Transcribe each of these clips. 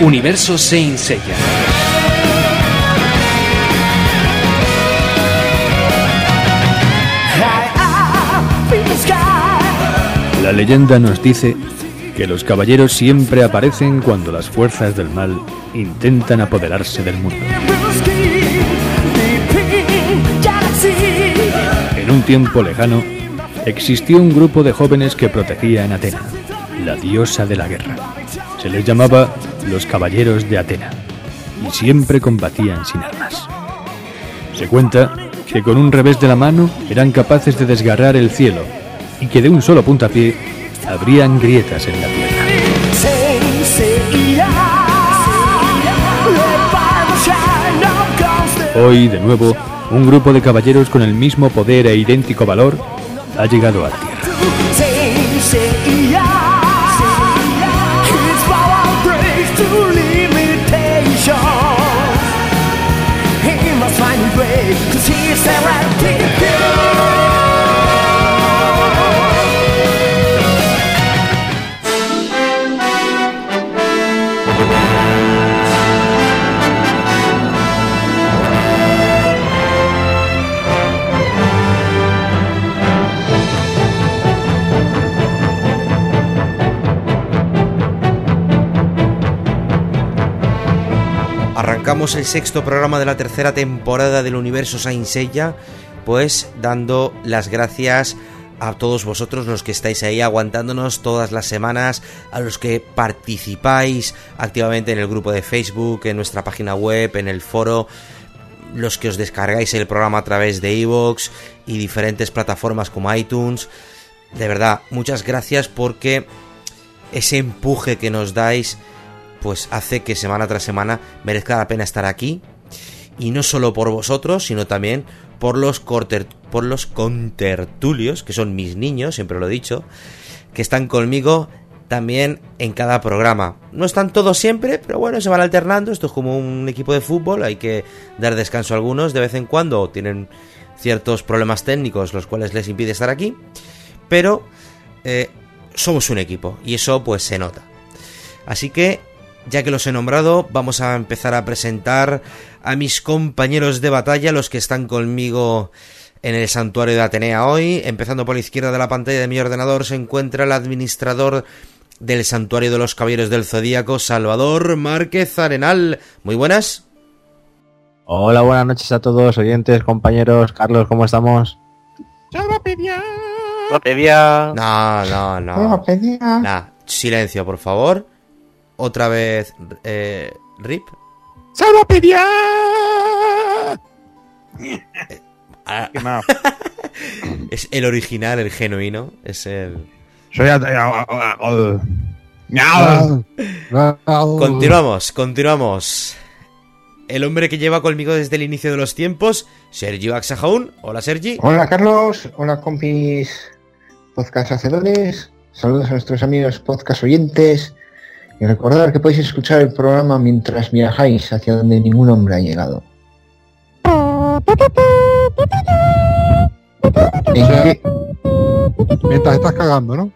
Universo Saint Seiya. La leyenda nos dice que los caballeros siempre aparecen cuando las fuerzas del mal intentan apoderarse del mundo. En un tiempo lejano, existió un grupo de jóvenes que protegían Atena, la diosa de la guerra. Se les llamaba los caballeros de Atena y siempre combatían sin armas. Se cuenta que con un revés de la mano eran capaces de desgarrar el cielo y que de un solo puntapié abrían grietas en la tierra. Hoy, de nuevo, un grupo de caballeros con el mismo poder e idéntico valor ha llegado a la Tierra. Sarah El sexto programa de la tercera temporada del universo Saint Seiya, pues dando las gracias a todos vosotros los que estáis ahí aguantándonos todas las semanas, a los que participáis activamente en el grupo de Facebook, en nuestra página web, en el foro, los que os descargáis el programa a través de iVoox y diferentes plataformas como iTunes. De verdad, muchas gracias porque ese empuje que nos dais pues hace que semana tras semana merezca la pena estar aquí. Y no solo por vosotros, sino también por los, corter, por los contertulios, que son mis niños, siempre lo he dicho, que están conmigo también en cada programa. No están todos siempre, pero bueno, se van alternando. Esto es como un equipo de fútbol, hay que dar descanso a algunos de vez en cuando. Tienen ciertos problemas técnicos, los cuales les impide estar aquí. Pero eh, somos un equipo, y eso pues se nota. Así que ya que los he nombrado, vamos a empezar a presentar a mis compañeros de batalla, los que están conmigo en el santuario de Atenea hoy. Empezando por la izquierda de la pantalla de mi ordenador se encuentra el administrador del santuario de los caballeros del zodíaco, Salvador Márquez Arenal. Muy buenas. Hola, buenas noches a todos, oyentes, compañeros. Carlos, ¿cómo estamos? No, no, no. Nah, silencio, por favor. Otra vez, eh, Rip. ¡Salvapedia! Ah, es el original, el genuino. Es el. Soy Continuamos, continuamos. El hombre que lleva conmigo desde el inicio de los tiempos, Sergio Axajaun. Hola, Sergi. Hola Carlos, hola compis podcast hacedores, saludos a nuestros amigos podcast oyentes y recordar que podéis escuchar el programa mientras viajáis hacia donde ningún hombre ha llegado. ¿En qué- Mientras estás cagando, ¿no?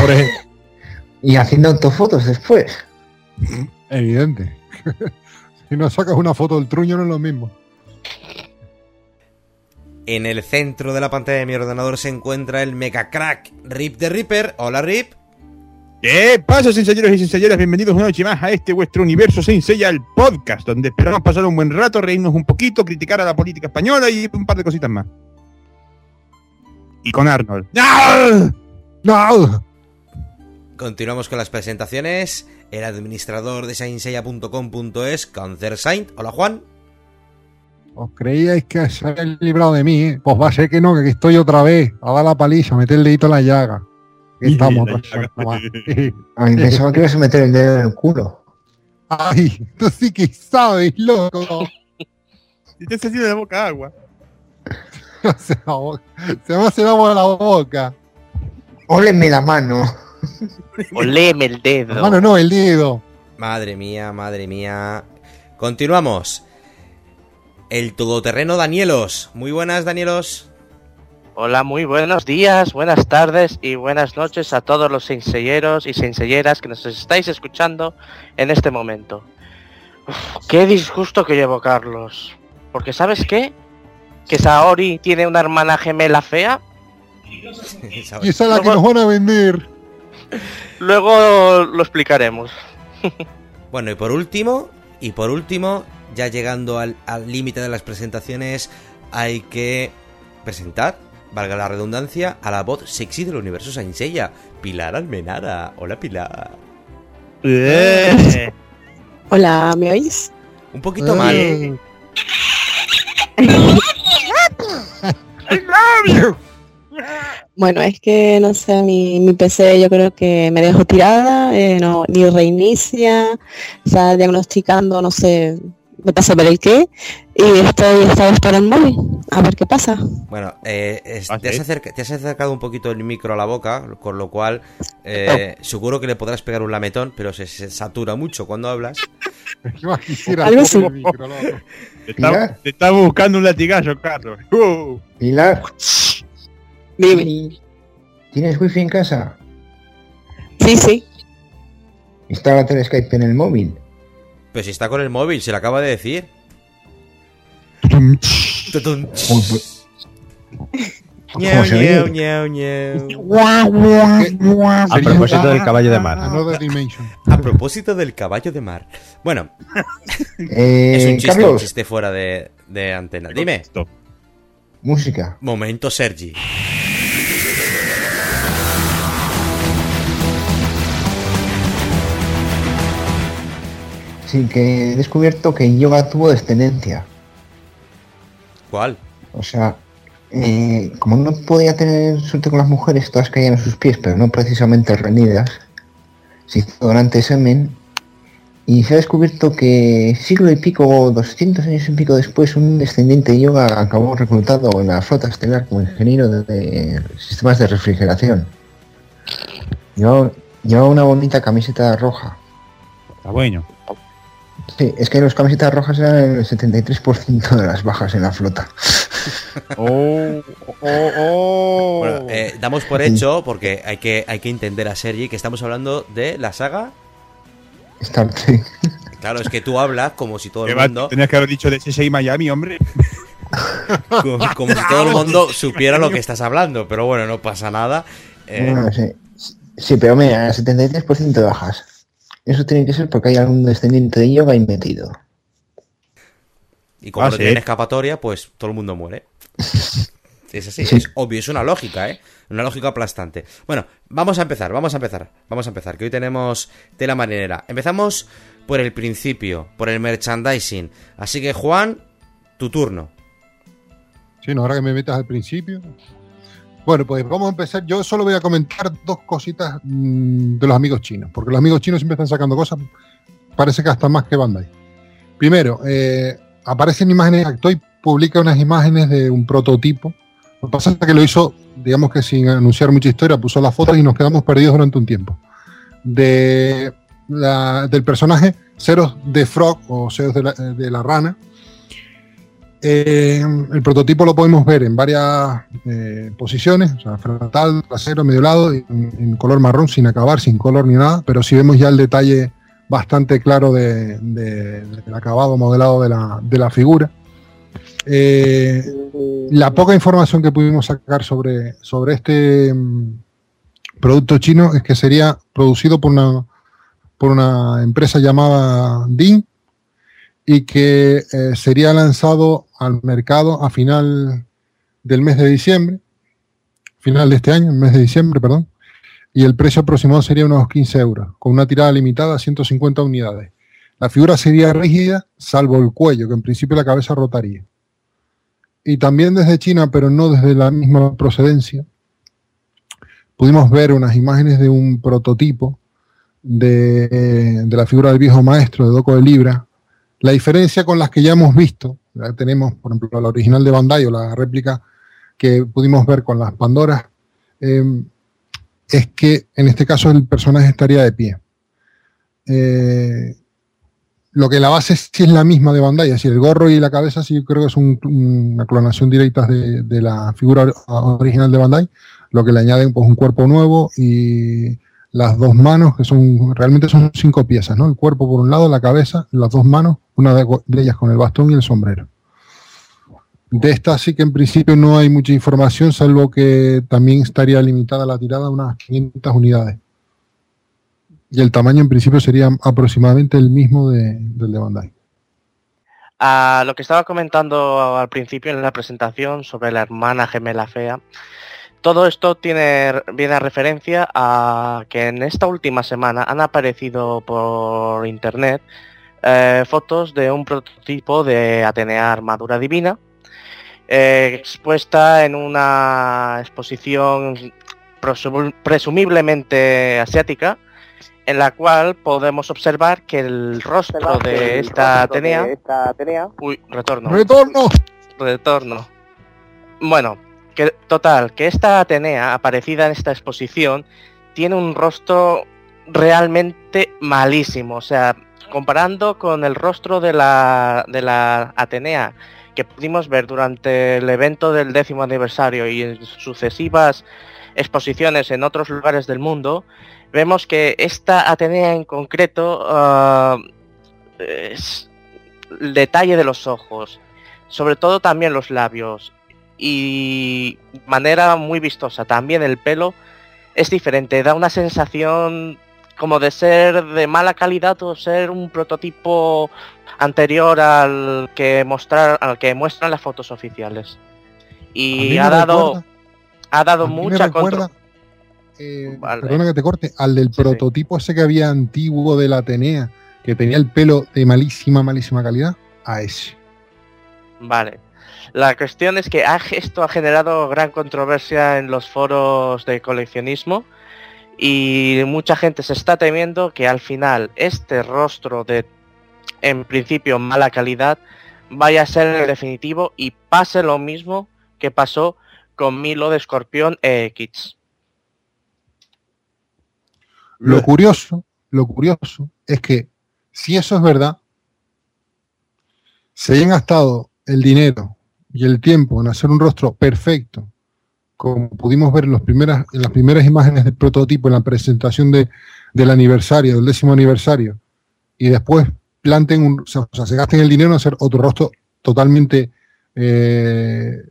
Por ejemplo. y haciendo autofotos después. Evidente. si no sacas una foto del truño no es lo mismo. En el centro de la pantalla de mi ordenador se encuentra el Mega Crack Rip de Ripper. Hola, Rip. ¿Qué pasa, señores y señoras? Bienvenidos una noche más a este vuestro universo se enseña el podcast, donde esperamos pasar un buen rato, reírnos un poquito, criticar a la política española y un par de cositas más. Y con Arnold. ¡No! ¡No! Continuamos con las presentaciones. El administrador de sainseiya.com.es, Cancer Saint. Hola, Juan. Os creíais que se habían librado de mí, ¿eh? Pues va a ser que no, que aquí estoy otra vez. A dar la paliza, a meter el dedito en la llaga. Estamos. A mí pensaba que ibas a meter el dedo en el culo. Ay, tú sí que sabes, loco. Si te has salido de la boca agua. se, la boca- se me hace el agua a la boca. Ólenme la mano. Oleme el dedo. La mano no, el dedo. Madre mía, madre mía. Continuamos. El todoterreno Danielos. Muy buenas, Danielos. Hola, muy buenos días, buenas tardes y buenas noches a todos los senselleros y senselleras que nos estáis escuchando en este momento. Uf, qué disgusto que llevo, Carlos. Porque ¿sabes qué? Que Saori tiene una hermana gemela fea. Y esa es la que nos van a vender. Luego lo explicaremos. Bueno, y por último, y por último, ya llegando al al límite de las presentaciones, hay que presentar, valga la redundancia, a la voz sexy del universo Saint Seiya, Pilar Almenara. Hola, Pilar. Eh. Hola, ¿me oís? Un poquito mal. Eh, Bueno, es que no sé, mi, mi PC yo creo que me dejó tirada, eh, no, ni reinicia, está diagnosticando, no sé, me pasa por el qué, y estoy esta vez para el móvil, a ver qué pasa. Bueno, eh, es- ¿Ah, te, has te acercado un poquito el micro a la boca, con lo cual eh, seguro que le podrás pegar un lametón, pero se, se satura mucho cuando hablas. yo más quisiera Algo así. Te está, te está buscando un latigazo, Carlos. Uh. Pilar, Dime. ¿tienes wifi en casa? Sí, sí. Instálate el Skype en el móvil. Pero si está con el móvil, se lo acaba de decir. A propósito del caballo de mar. A propósito del caballo de mar. Bueno, Eh, es un chiste, un chiste fuera de, de antena. Dime. Música. Momento, Sergi. Sí, que he descubierto que yoga tuvo descendencia. ¿Cuál? O sea, eh, como no podía tener suerte con las mujeres, todas caían a sus pies, pero no precisamente rendidas, se hizo durante semen y se ha descubierto que siglo y pico, 200 años y pico después, un descendiente de yoga acabó reclutado en la flota estelar como ingeniero de, de sistemas de refrigeración. Llevaba, llevaba una bonita camiseta roja. Está bueno. Sí, es que las camisetas rojas eran el 73% de las bajas en la flota. Oh, oh, oh. Bueno, eh, damos por hecho, porque hay que, hay que entender a Sergi, que estamos hablando de la saga. Star Trek. Claro, es que tú hablas como si todo el mundo, Tenías que haber dicho de CSI Miami, hombre. como, como si todo el mundo supiera lo que estás hablando, pero bueno, no pasa nada. Eh, Bueno, sí. Sí, pero mira, 73% de bajas. Eso tiene que ser porque hay algún descendiente de yoga ahí metido. y como Ah, no sí. tiene escapatoria, pues todo el mundo muere. Es así, Sí. es obvio, es una lógica, ¿eh? Una lógica aplastante. Bueno, vamos a empezar, vamos a empezar, vamos a empezar, que hoy tenemos tela marinera. Empezamos por el principio, por el merchandising. Así que, Juan, tu turno. Sí, no, ahora que me metas al principio. Bueno, pues vamos a empezar. Yo solo voy a comentar dos cositas mm, de los amigos chinos, porque los amigos chinos siempre están sacando cosas, parece que hasta más que Bandai. Primero, eh, aparecen imágenes, Actoy publica unas imágenes de un prototipo. Lo que pasa es que lo hizo, digamos que sin anunciar mucha historia, puso las fotos y nos quedamos perdidos durante un tiempo. De del personaje Ceros de Frog o Ceros de la, de la rana, eh, el prototipo lo podemos ver en varias eh, posiciones, o sea, frontal, trasero, medio lado, en, color marrón, sin acabar, sin color ni nada, pero si vemos ya el detalle bastante claro de- del acabado modelado de la, de la figura. Eh, la poca información que pudimos sacar sobre, sobre este mm, producto chino es que sería producido por una, por una empresa llamada DIN, y que eh, sería lanzado al mercado a final del mes de diciembre, final de este año, mes de diciembre, perdón, y el precio aproximado sería unos 15 euros, con una tirada limitada a 150 unidades. La figura sería rígida, salvo el cuello, que en principio la cabeza rotaría. Y también desde China, pero no desde la misma procedencia, pudimos ver unas imágenes de un prototipo de, de la figura del viejo maestro de Doco de Libra, la diferencia con las que ya hemos visto, ya tenemos, por ejemplo, la original de Bandai o la réplica que pudimos ver con las Pandoras, eh, es que en este caso el personaje estaría de pie. Eh, lo que la base sí es la misma de Bandai, es decir, el gorro y la cabeza sí creo que es un- una clonación directa de, de la figura or- original de Bandai, lo que le añaden pues un cuerpo nuevo y las dos manos, que son realmente son cinco piezas, ¿no? El cuerpo por un lado, la cabeza, las dos manos, una de, ellas con el bastón y el sombrero. De esta sí que en principio no hay mucha información, salvo que también estaría limitada la tirada a unas 500 unidades. Y el tamaño en principio sería aproximadamente el mismo de- del de Bandai. A lo que estaba comentando al principio en la presentación sobre la hermana gemela fea, todo esto tiene, viene a referencia a que en esta última semana han aparecido por internet eh, fotos de un prototipo de Atenea Armadura Divina eh, expuesta en una exposición presumiblemente asiática en la cual podemos observar que el rostro de esta Atenea... Uy, retorno. ¡Retorno! Retorno. Bueno, total, que esta Atenea, aparecida en esta exposición, tiene un rostro realmente malísimo. O sea, comparando con el rostro de la, de la Atenea que pudimos ver durante el evento del décimo aniversario y en sucesivas exposiciones en otros lugares del mundo, vemos que esta Atenea en concreto ah, es el detalle de los ojos, sobre todo también los labios y manera muy vistosa también el pelo es diferente, da una sensación como de ser de mala calidad o ser un prototipo anterior al que mostrar al que muestran las fotos oficiales y ha dado recuerda- ha dado mucha recuerda, contra eh, Vale. perdona que te corte, al del Sí, sí. prototipo ese que había antiguo de la Atenea, que tenía el pelo de malísima, malísima calidad, a ese. Vale. La cuestión es que esto ha generado gran controversia en los foros de coleccionismo y mucha gente se está temiendo que al final este rostro de, en principio, mala calidad vaya a ser el definitivo y pase lo mismo que pasó con Milo de Escorpión EX. Lo curioso, lo curioso es que si eso es verdad, se hayan gastado el dinero y el tiempo en hacer un rostro perfecto, como pudimos ver en, los primeras, en las primeras imágenes del prototipo en la presentación de- del aniversario, del décimo aniversario, y después planten un, o sea, se gasten el dinero en hacer otro rostro totalmente eh,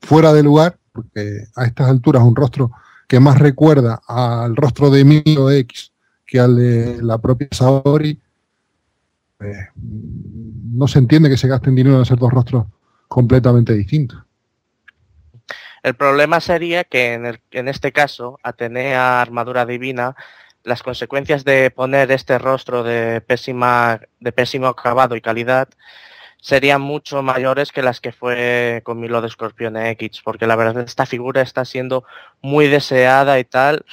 fuera de lugar, porque a estas alturas un rostro que más recuerda al rostro de Milo X que al de la propia Saori, pues, no se entiende que se gasten dinero en hacer dos rostros completamente distintos. El problema sería que en, este caso, Atenea Armadura Divina, las consecuencias de poner este rostro de pésima, de pésimo acabado y calidad serían mucho mayores que las que fue con Milo de Escorpión X, porque la verdad esta figura está siendo muy deseada y tal,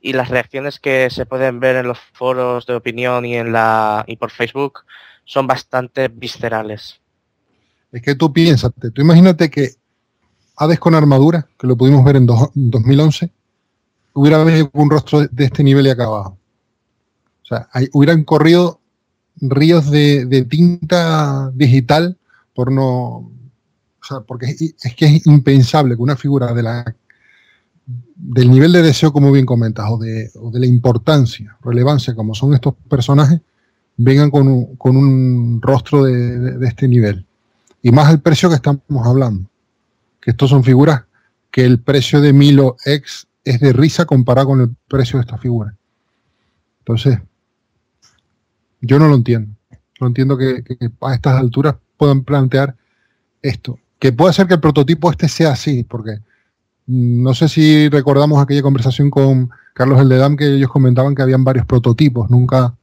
y las reacciones que se pueden ver en los foros de opinión y en la y por Facebook son bastante viscerales. Es que tú piénsate, tú imagínate que Hades con armadura, que lo pudimos ver en dos- 2011, hubiera con un rostro de este nivel y acabado. O sea, hubieran corrido ríos de, tinta digital por no. O sea, porque es, que es impensable que una figura de la del nivel de deseo, como bien comentas, o de, la importancia, relevancia, como son estos personajes, vengan con un, rostro de este nivel. Y más el precio que estamos hablando. Que estos son figuras que el precio de Milo X es de risa comparado con el precio de esta figura. Entonces, yo no lo entiendo. No entiendo que, a estas alturas puedan plantear esto. Que puede ser que el prototipo este sea así, porque no sé si recordamos aquella conversación con Carlos Eldedam que ellos comentaban que habían varios prototipos, nunca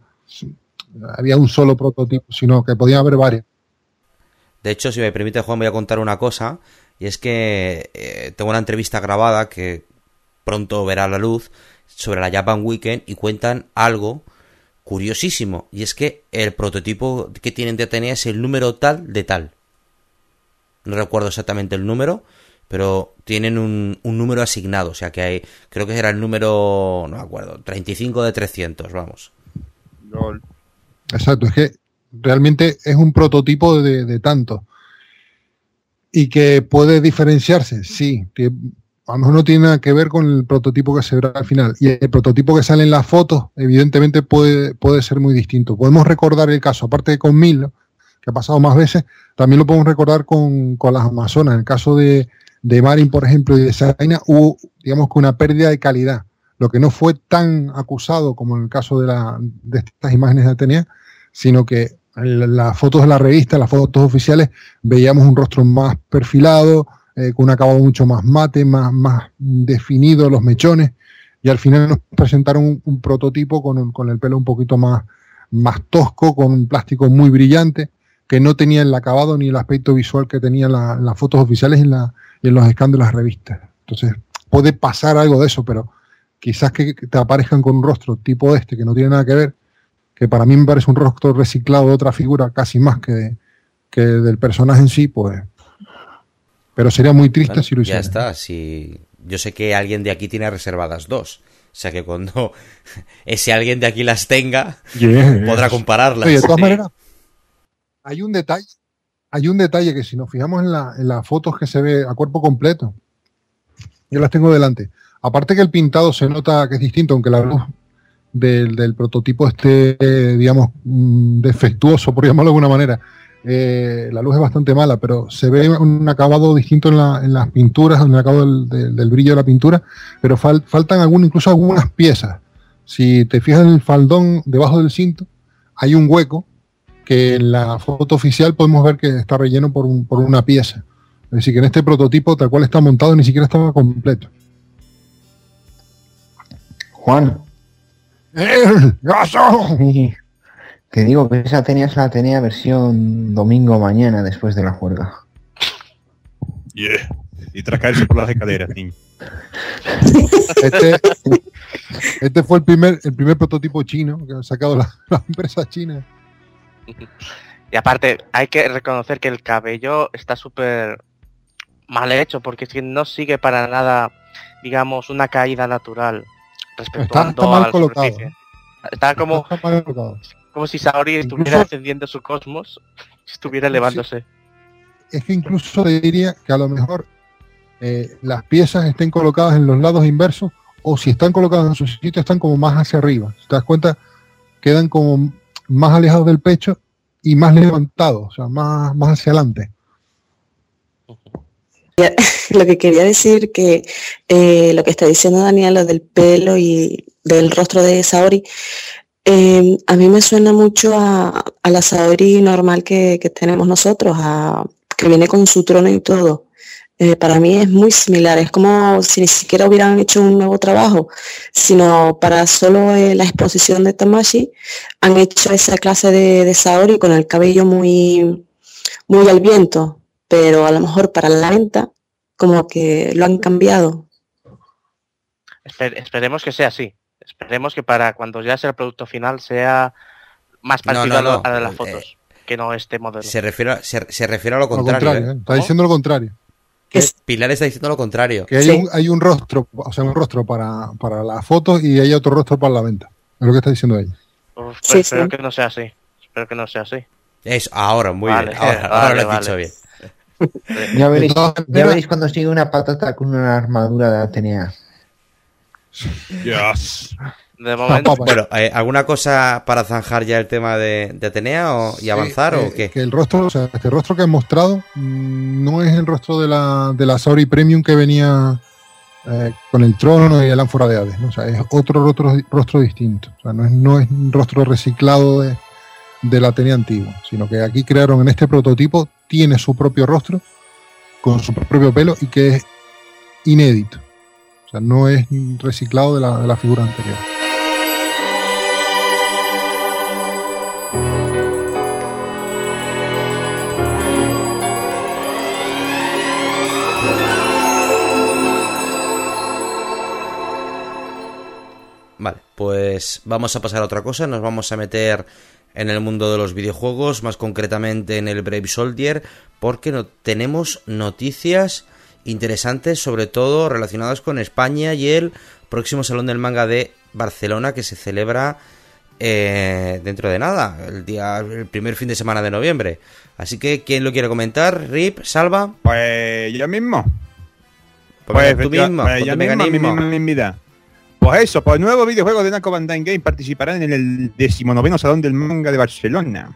había un solo prototipo, sino que podía haber varios. De hecho, si me permite, Juan, voy a contar una cosa. Y es que eh, tengo una entrevista grabada que pronto verá la luz sobre la Japan Weekend y cuentan algo curiosísimo. Y es que el prototipo que tienen de Atenea es el número tal de tal. No recuerdo exactamente el número, pero tienen un, un número asignado. O sea que hay, creo que era el número, no me acuerdo, 35 de 300, vamos. Exacto, es que realmente es un prototipo de, de tanto. Y que puede diferenciarse, sí. Que a lo mejor no tiene nada que ver con el prototipo que se verá al final. Y el prototipo que sale en las fotos, evidentemente, puede, puede ser muy distinto. Podemos recordar el caso, aparte de con Mil, que ha pasado más veces, también lo podemos recordar con, con las Amazonas. En el caso de, de Marin, por ejemplo, y de Saina, hubo, digamos que una pérdida de calidad. Lo que no fue tan acusado como en el caso de, la, de estas imágenes de Atenea, sino que las fotos de la revista, las fotos oficiales, veíamos un rostro más perfilado, eh, con un acabado mucho más mate, más, más definido, los mechones, y al final nos presentaron un, prototipo con, con el pelo un poquito más, más tosco, con un plástico muy brillante, que no tenía el acabado ni el aspecto visual que tenían la- las fotos oficiales y en, la- y en los scans de las revistas. Entonces, puede pasar algo de eso, pero quizás que te aparezcan con un rostro tipo este, que no tiene nada que ver, que para mí me parece un rostro reciclado de otra figura casi más que, de- que del personaje en sí, pues... Pero sería muy triste Bueno, si lo ya hiciera. está. Si yo sé que alguien de aquí tiene reservadas dos. O sea que cuando ese alguien de aquí las tenga, Yes. podrá compararlas. Oye, de todas maneras, hay un detalle, hay un detalle que si nos fijamos en, la- en las fotos que se ve a cuerpo completo, yo las tengo delante. Aparte que el pintado se nota que es distinto, aunque la luz del, del prototipo esté, eh, digamos, mm, defectuoso, por llamarlo de alguna manera. Eh, la luz es bastante mala, pero se ve un acabado distinto en, la- en las pinturas, en el acabado del, brillo de la pintura, pero fal- faltan algún, incluso algunas piezas. Si te fijas en el faldón debajo del cinto, hay un hueco que en la foto oficial podemos ver que está relleno por, un- por una pieza. Es decir, que en este prototipo, tal cual está montado, ni siquiera estaba completo. Juan, te digo que esa tenías la tenía versión domingo mañana después de la juerga. Yeah. Y tras caerse por las escaleras, niño. Este, este fue el primer, el primer prototipo chino que ha sacado la, la empresa china. Y aparte, hay que reconocer que el cabello está súper mal hecho, porque es que no sigue para nada, digamos, una caída natural respecto Está- mal a colocado, superficie. Está como, Está mal colocado. como si Saori Incluso- estuviera ascendiendo su cosmos, estuviera elevándose. Es que incluso diría que a lo mejor eh, las piezas estén colocadas en los lados inversos o si están colocadas en su sitio están como más hacia arriba. Si te das cuenta, quedan como más alejados del pecho y más levantados, o sea, más, más hacia adelante. Lo que quería decir que eh, lo que está diciendo Daniel, lo del pelo y del rostro de Saori, eh, a mí me suena mucho a, la Saori normal que, que tenemos nosotros, a, que viene con su trono y todo. Eh, para mí es muy similar, es como si ni siquiera hubieran hecho un nuevo trabajo, sino para solo eh, la exposición de Tamashi han hecho esa clase de, de Saori con el cabello muy, muy al viento, pero a lo mejor para la venta como que lo han cambiado. Esper- esperemos que sea así. Esperemos que para cuando ya sea el producto final sea más parecido no, a lo- no, a las eh, fotos, que no este modelo. Se refiere, a, se, se refiere a lo Lo contrario. contrario, ¿eh? ¿eh? está diciendo lo contrario. Es- Pilar está diciendo lo contrario. Que hay, Sí. un, hay un rostro, o sea, un rostro para, para la foto y hay otro rostro para la venta. Es lo que está diciendo ella. Uf, Sí, espero sí. que no sea así. Espero que no sea así. Es ahora, muy Vale, bien. Ahora, vale, ahora lo has vale. dicho bien. Ya veréis, ya veréis cuando sigue una patata con una armadura de Atenea. Yes. De momento, Papa. Bueno, eh, ¿alguna cosa para zanjar ya el tema de, de Atenea o, y avanzar Sí, o eh, qué? Que el rostro, o sea, este rostro que han mostrado mm, no es el rostro de la, de la Sauri Premium que venía eh, con el trono y el ánfora de Hades, ¿no? O sea, es otro rostro, rostro distinto. O sea, no es, no es un rostro reciclado de, de la Atenea antigua, sino que aquí crearon en este prototipo, tiene su propio rostro, con su propio pelo y que es inédito. O sea, no es reciclado de la, de la figura anterior. Vale, pues vamos a pasar a otra cosa. Nos vamos a meter en el mundo de los videojuegos, más concretamente en el Brave Soldier, porque no, tenemos noticias interesantes, sobre todo relacionadas con España y el próximo Salón del Manga de Barcelona, que se celebra eh, dentro de nada, el día, el primer fin de semana de noviembre. Así que, ¿quién lo quiere comentar? Rip, Salva. Pues yo mismo. Pues, tú mismo, pues yo mismo, mi misma mismidad. Pues eso, pues nuevos videojuegos de Namco Bandai Game participarán en el decimonoveno Salón del Manga de Barcelona.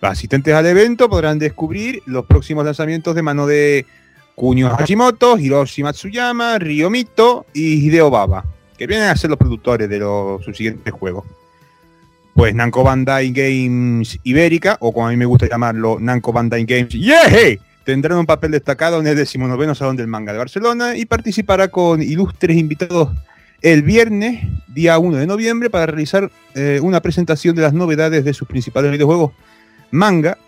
Los asistentes al evento podrán descubrir los próximos lanzamientos de mano de Kunio Hashimoto, Hiroshi Matsuyama, Ryo Mito y Hideo Baba, que vienen a ser los productores de los subsiguientes juegos. Pues Namco Bandai Games Ibérica, o como a mí me gusta llamarlo, Namco Bandai Games ¡Yeje! tendrán un papel destacado en el decimonoveno Salón del Manga de Barcelona y participará con ilustres invitados el viernes, día 1 de noviembre, para realizar eh, una presentación de las novedades de sus principales videojuegos manga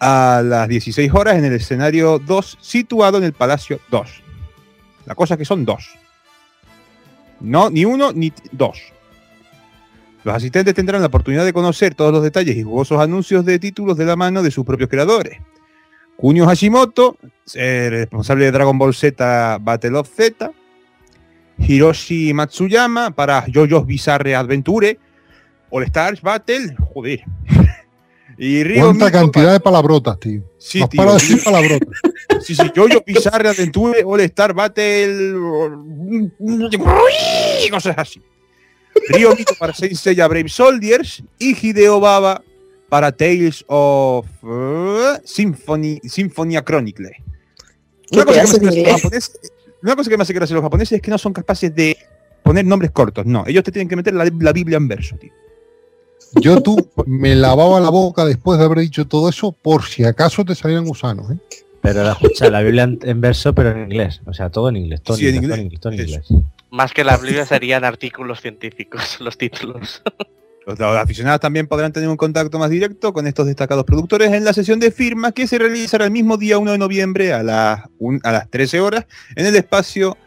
a las 16 horas en el escenario 2, situado en el Palacio 2. La cosa es que son dos. No, ni uno ni dos. Los asistentes tendrán la oportunidad de conocer todos los detalles y jugosos anuncios de títulos de la mano de sus propios creadores. Kunio Hashimoto, eh, responsable de Dragon Ball Z Battle of Z. Hiroshi Matsuyama para JoJo's Bizarre Adventure. All Stars Battle. Joder. y Ryo ¿Cuánta Mito cantidad de palabrotas, tío? Sí, No has tío. parado de decir palabrotas. Sí, sí, JoJo's Bizarre Adventure, All Star Battle. y Cosas así. Ryo Mito para Saint Seiya Brave Soldiers. Y Hideo Baba para Tales of uh, Symphony, Symphonia Chronicle. ¿Qué Una cosa, que me pedazo hace una cosa que me hace gracia los japoneses es que no son capaces de poner nombres cortos. No, ellos te tienen que meter la, la Biblia en verso, tío. Yo tú me lavaba la boca después de haber dicho todo eso por si acaso te salían gusanos, ¿eh? Pero la escucha la Biblia en, en verso, pero en inglés. O sea, todo en inglés. Todo Sí, en inglés, inglés. todo en inglés, Eso. todo en inglés. Más que la Biblia serían artículos científicos, los títulos. Los, los aficionados también podrán tener un contacto más directo con estos destacados productores en la sesión de firmas que se realizará el mismo día 1 de noviembre a las, un- a las 13 horas en el espacio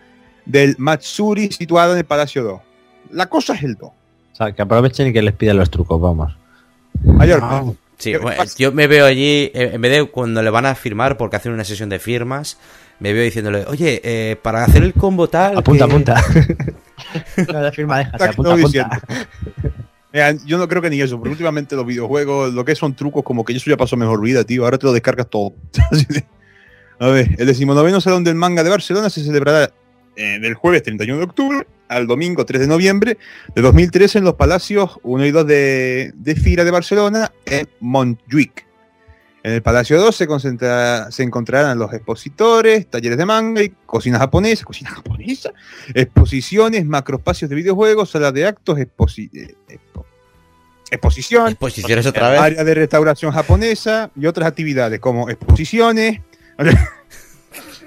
del Matsuri situado en el Palacio 2. La cosa es el 2. O sea, que aprovechen y que les pidan los trucos, vamos. Mayor, Sí, ¿Qué bueno, pasa? yo me veo allí, eh, en vez de cuando le van a firmar porque hacen una sesión de firmas, me veo diciéndole, oye, eh, para hacer el combo tal... Apunta, que- apunta. no, la firma, déjate, apunta, apunta. Yo no creo que ni eso, porque últimamente los videojuegos, lo que son trucos, como que eso ya pasó mejor vida, tío. Ahora te lo descargas todo. A ver, el decimonoveno Salón del Manga de Barcelona se celebrará eh, del jueves 31 de octubre al domingo 3 de noviembre de 2013 en los palacios 1 y 2 de, de Fira de Barcelona en Montjuic. En el Palacio 2 se, se encontrarán los expositores, talleres de manga y cocina japonesa, cocina japonesa, exposiciones, macroespacios de videojuegos, salas de actos, exposi- eh, expo- exposición, Exposiciones otra vez. área de restauración japonesa y otras actividades como exposiciones,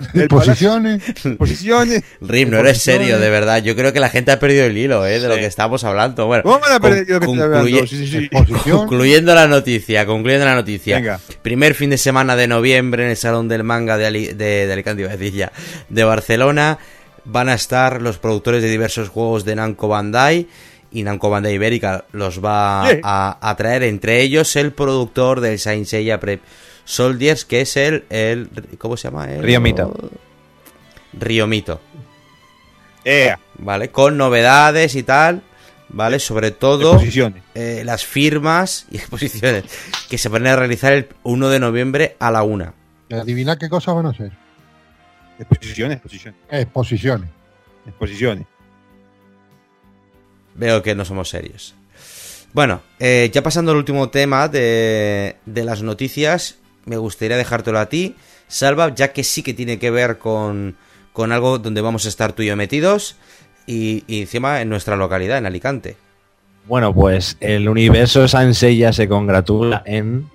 el palacio- Posiciones. exposiciones. Rim, no eres serio, de verdad. Yo creo que la gente ha perdido el hilo, ¿eh? De lo que estamos hablando. Bueno, ¿Cómo a perder Con- hablando? concluye- Sí, sí, sí. Exposición. concluyendo la noticia, concluyendo la noticia. Venga. Primer fin de semana de noviembre en el Salón del Manga de, Ali- de, de Alicante, iba a decir ya, de Barcelona. Van a estar los productores de diversos juegos de Namco Bandai y Namco Bandai Ibérica los va a, a traer, entre ellos el productor del Saint Seiya Prep Soldiers, que es el, el ¿cómo se llama? El, Ryomito. Ryomito, Ea, ¿vale? Con novedades y tal, ¿vale? Sobre todo exposiciones. eh, las firmas y exposiciones que se van a realizar el 1 de noviembre a la una. Adivina qué cosas van a ser. Exposiciones, exposiciones. Exposiciones. Exposiciones. Veo que no somos serios. Bueno, eh, ya pasando al último tema de, de las noticias, me gustaría dejártelo a ti, Salva, ya que sí que tiene que ver con, con algo donde vamos a estar tú y yo metidos y, encima en nuestra localidad, en Alicante. Bueno, pues el universo Sansei ya se congratula en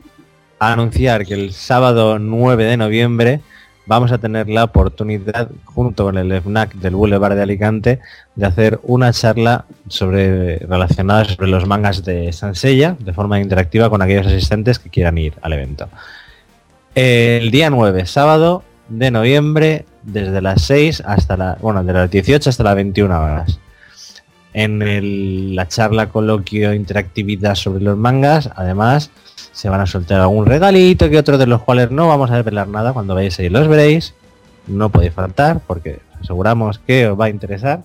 anunciar que el sábado 9 de noviembre vamos a tener la oportunidad, junto con el FNAC del Boulevard de Alicante, de hacer una charla sobre relacionada sobre los mangas de Sansella de forma interactiva con aquellos asistentes que quieran ir al evento. El día 9, sábado de noviembre, desde las 6 hasta la, bueno, de las 18 hasta las 21 horas en la charla coloquio interactividad sobre los mangas. Además, se van a soltar algún regalito que otros de los cuales no vamos a desvelar nada. Cuando vayáis ahí los veréis. No podéis faltar porque os aseguramos que os va a interesar.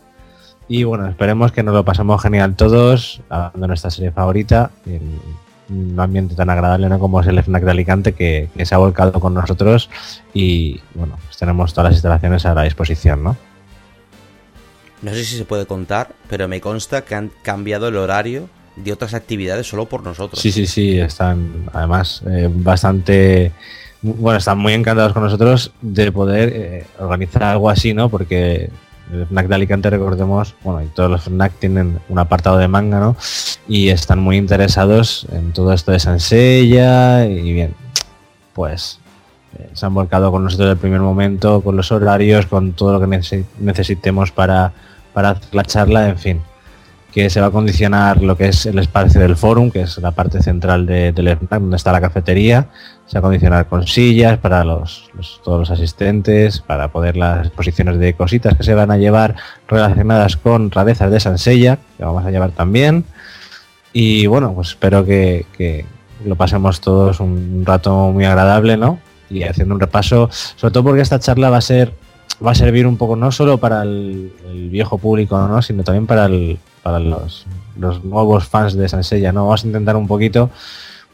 Y bueno, esperemos que nos lo pasemos genial todos, hablando de nuestra serie favorita, un ambiente tan agradable ¿no? como es el FNAC de Alicante, que, que se ha volcado con nosotros y bueno, pues tenemos todas las instalaciones a la disposición, ¿no? No sé si se puede contar, pero me consta que han cambiado el horario de otras actividades solo por nosotros. Sí, sí, sí, están además eh, bastante, bueno, están muy encantados con nosotros de poder eh, organizar algo así, ¿no? Porque el FNAC de Alicante, recordemos, bueno, y todos los FNAC tienen un apartado de manga, ¿no? Y están muy interesados en todo esto de Sansella y bien, pues eh, se han volcado con nosotros desde el primer momento, con los horarios, con todo lo que necesi- necesitemos para, para la charla, en fin que se va a condicionar lo que es el espacio del forum, que es la parte central de- del FNAC, donde está la cafetería. Se va a condicionar con sillas para los, todos los asistentes, para poder las exposiciones de cositas que se van a llevar relacionadas con rarezas de Sansella, que vamos a llevar también. Y bueno, pues espero que, que lo pasemos todos un rato muy agradable, ¿no? Y haciendo un repaso, sobre todo porque esta charla va a ser va a servir un poco no solo para el, el viejo público, ¿no? sino también para, el, para los, los nuevos fans de Sansella, ¿no? Vamos a intentar un poquito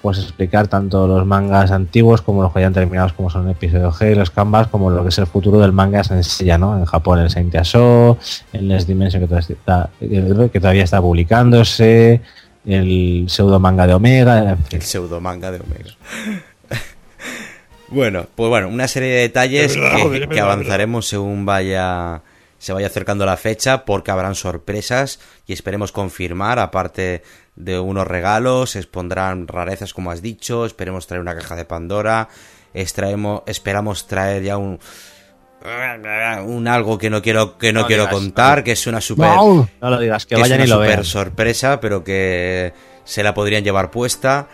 pues explicar tanto los mangas antiguos como los que ya han terminados como son episodio G, los canvas, como lo que es el futuro del manga Sansella, ¿no? En Japón el Saint Aso, el Next Dimension que todavía está, que todavía está publicándose, el pseudo manga de Omega, en fin. El pseudo manga de Omega. bueno, pues bueno, una serie de detalles verdad, que, joder, es que verdad, avanzaremos según vaya se vaya acercando la fecha porque habrán sorpresas y esperemos confirmar aparte de unos regalos expondrán rarezas como has dicho esperemos traer una caja de Pandora extraemos esperamos traer ya un un algo que no quiero que no, No quiero digas, contar no. que es una super No, No lo digas, que, que vayan es y una lo super vean. sorpresa, pero que se la podrían llevar puesta.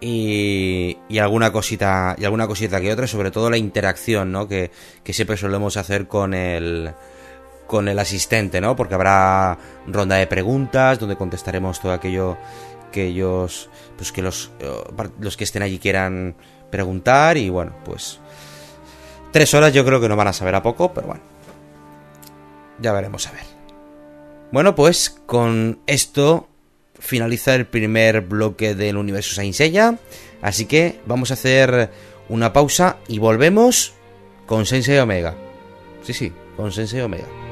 Y, y alguna cosita y alguna cosita que otra, sobre todo la interacción, ¿no? Que, que siempre solemos hacer con el con el asistente, ¿no? Porque habrá ronda de preguntas donde contestaremos todo aquello que ellos, pues que los, eh, los que estén allí quieran preguntar y bueno, pues tres horas yo creo que no van a saber a poco, pero bueno, ya veremos a ver. Bueno, pues con esto finaliza el primer bloque del universo Saint Seiya, así que vamos a hacer una pausa y volvemos con Sensei Omega. Sí, sí, con Sensei Omega.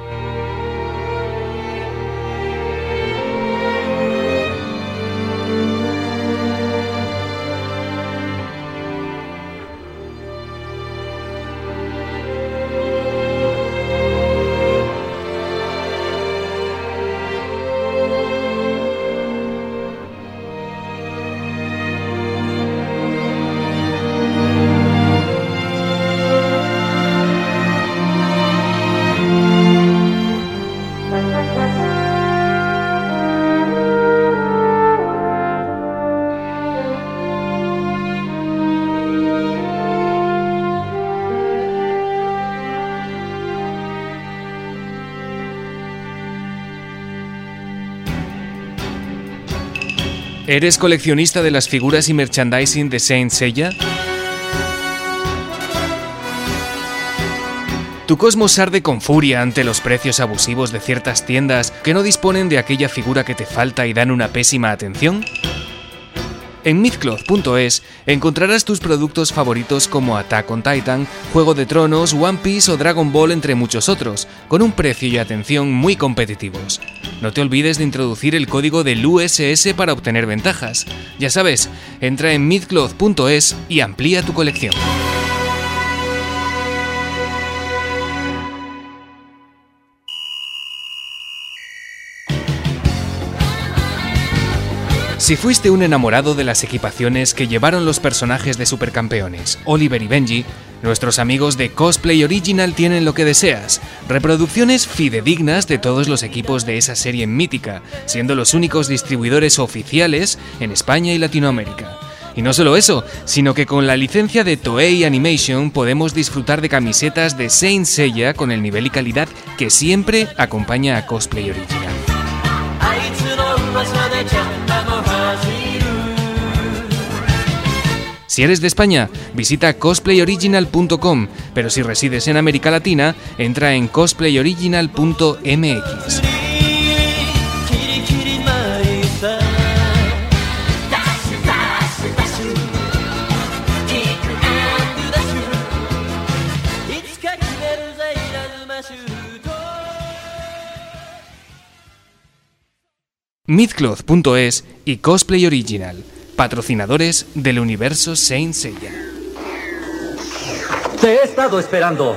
¿Eres coleccionista de las figuras y merchandising de Saint Seiya? ¿Tu cosmos arde con furia ante los precios abusivos de ciertas tiendas que no disponen de aquella figura que te falta y dan una pésima atención? En mythcloth.es encontrarás tus productos favoritos como Attack on Titan, Juego de Tronos, One Piece o Dragon Ball entre muchos otros, con un precio y atención muy competitivos. No te olvides de introducir el código del USS para obtener ventajas. Ya sabes, entra en mythcloth.es y amplía tu colección. Si fuiste un enamorado de las equipaciones que llevaron los personajes de Supercampeones, Oliver y Benji, nuestros amigos de Cosplay Original tienen lo que deseas, reproducciones fidedignas de todos los equipos de esa serie mítica, siendo los únicos distribuidores oficiales en España y Latinoamérica. Y no solo eso, sino que con la licencia de Toei Animation podemos disfrutar de camisetas de Saint Seiya con el nivel y calidad que siempre acompaña a Cosplay Original. Si eres de España, visita cosplayoriginal.com, pero si resides en América Latina, entra en cosplayoriginal.mx. Midcloth.es y Cosplay Original patrocinadores del universo Saint Seiya. Te he estado esperando.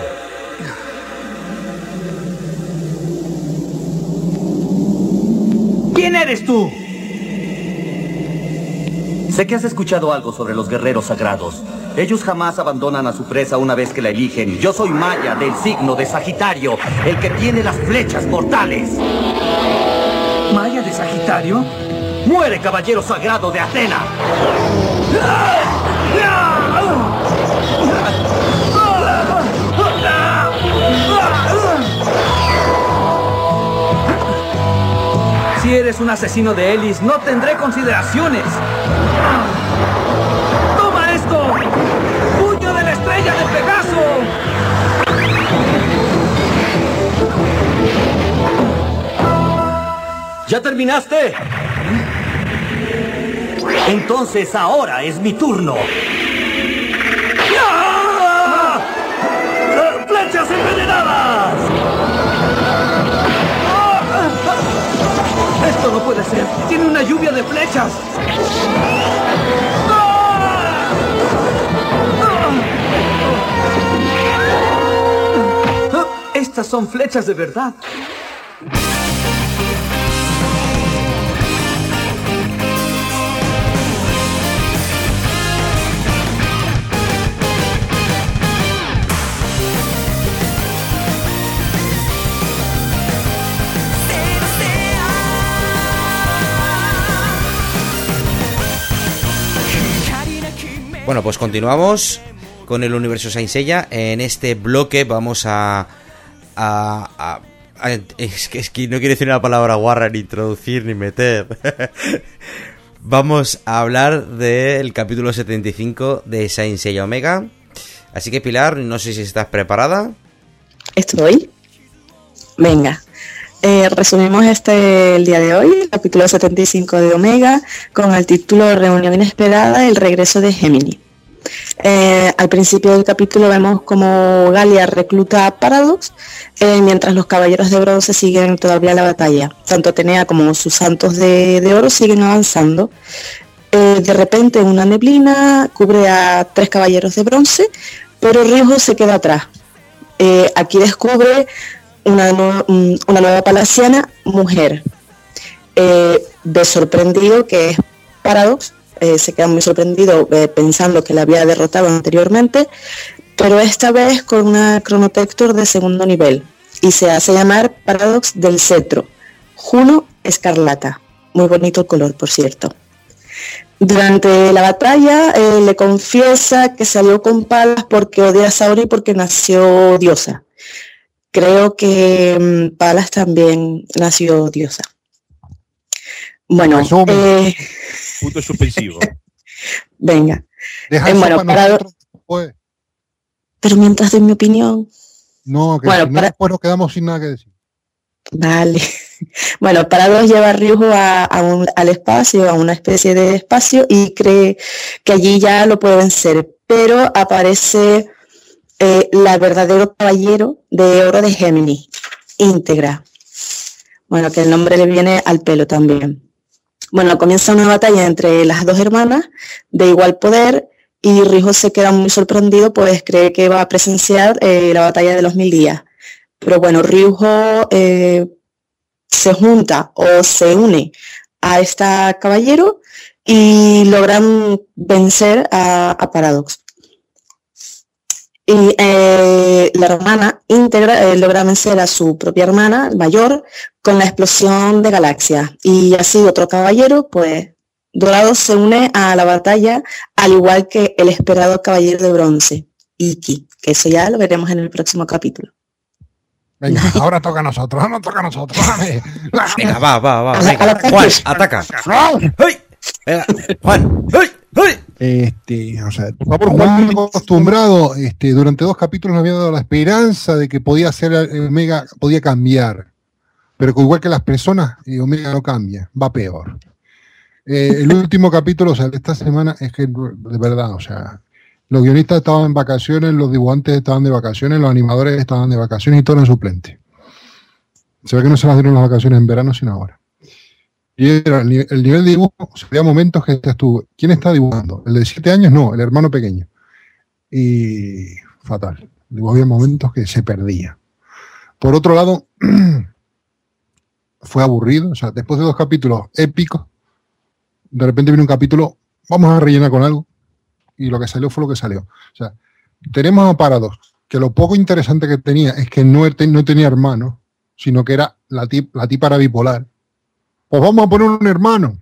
¿Quién eres tú? Sé que has escuchado algo sobre los guerreros sagrados. Ellos jamás abandonan a su presa una vez que la eligen. Yo soy Maya del signo de Sagitario, el que tiene las flechas mortales. ¿Maya de Sagitario? ¡Muere, caballero sagrado de Atena! Si eres un asesino de Elis, no tendré consideraciones. ¡Toma esto! ¡Puño de la estrella de Pegaso! ¿Ya terminaste? Entonces ahora es mi turno. ¡Ah! ¡Flechas envenenadas! ¡Ah! Esto no puede ser. Tiene una lluvia de flechas. ¡Ah! ¡Ah! Estas son flechas de verdad. Bueno, pues continuamos con el universo Saint Seiya. En este bloque vamos a. a, es, que, es que no quiero decir una palabra guarra, ni introducir, ni meter. vamos a hablar del capítulo 75 de Saint Seiya Omega. Así que, Pilar, no sé si estás preparada. Estoy. Venga. Eh, resumimos este el día de hoy, el capítulo 75 de Omega, con el título Reunión Inesperada, el regreso de Gemini. Eh, al principio del capítulo vemos como Galia recluta a Paradox, eh, mientras los caballeros de bronce siguen todavía la batalla. Tanto Atenea como sus santos de, de oro siguen avanzando. De repente una neblina cubre a tres caballeros de bronce, pero Ryujo se queda atrás. Aquí descubre una, mm, una nueva palaciana mujer. Eh, sorprendido que es Paradox, eh, se queda muy sorprendido eh, pensando que la había derrotado anteriormente, pero esta vez con una Chronotector de segundo nivel y se hace llamar Paradox del Cetro, Juno Escarlata. Muy bonito el color, por cierto. Durante la batalla eh, le confiesa que salió con palas porque odia a Saori y porque nació diosa. Creo que mm, Palas también nació diosa. Bueno, eh, Punto suspensivo. venga. Deja Eh, bueno, para nosotros. Pero mientras doy mi opinión, No, que Bueno, si no, para- después nos quedamos sin nada que decir. Vale. Bueno, Parados lleva a Ryujo a, a un- al espacio, a una especie de espacio, y cree que allí ya lo puede vencer. Pero aparece eh, la verdadero caballero de oro de Gemini, íntegra. Bueno, que el nombre le viene al pelo también. Bueno, comienza una batalla entre las dos hermanas de igual poder y Ryujo se queda muy sorprendido, pues cree que va a presenciar eh, la batalla de los mil días. Pero bueno, Ryujo eh, se junta o se une a esta caballero y logran vencer a, a Paradox. Y eh, la hermana íntegra eh, logra vencer a su propia hermana mayor con la explosión de galaxia. Y así otro caballero, pues Dorado se une a la batalla, al igual que el esperado caballero de bronce, Iki, que eso ya lo veremos en el próximo capítulo. Venga, ahora toca a nosotros, ahora toca a nosotros. dame. Venga, va, va, va. Venga. Juan, ataca. Juan. ¡Ay! ¡Ay! Este, o sea, Por favor, Juan acostumbrado, este, durante dos capítulos nos había dado la esperanza de que podía ser eh, Omega, podía cambiar. Pero igual que las personas, eh, Omega no cambia, va peor. Eh, el último capítulo, o sea, de esta semana, es que de verdad, o sea, los guionistas estaban en vacaciones, los dibujantes estaban de vacaciones, los animadores estaban de vacaciones y todo eran suplentes. Se ve que no se las dieron las vacaciones en verano, sino ahora. Y era el, nivel, el nivel de dibujo, había momentos que decías tú, ¿quién está dibujando? ¿El de 7 años? No, el hermano pequeño. Y fatal. Digo, había momentos que se perdía. Por otro lado, fue aburrido. O sea, después de dos capítulos épicos, de repente viene un capítulo, vamos a rellenar con algo. Y lo que salió fue lo que salió. O sea, tenemos a Paradox, que lo poco interesante que tenía es que no, no tenía hermano, sino que era la, tip- la tipa era bipolar. Pues vamos a poner un hermano,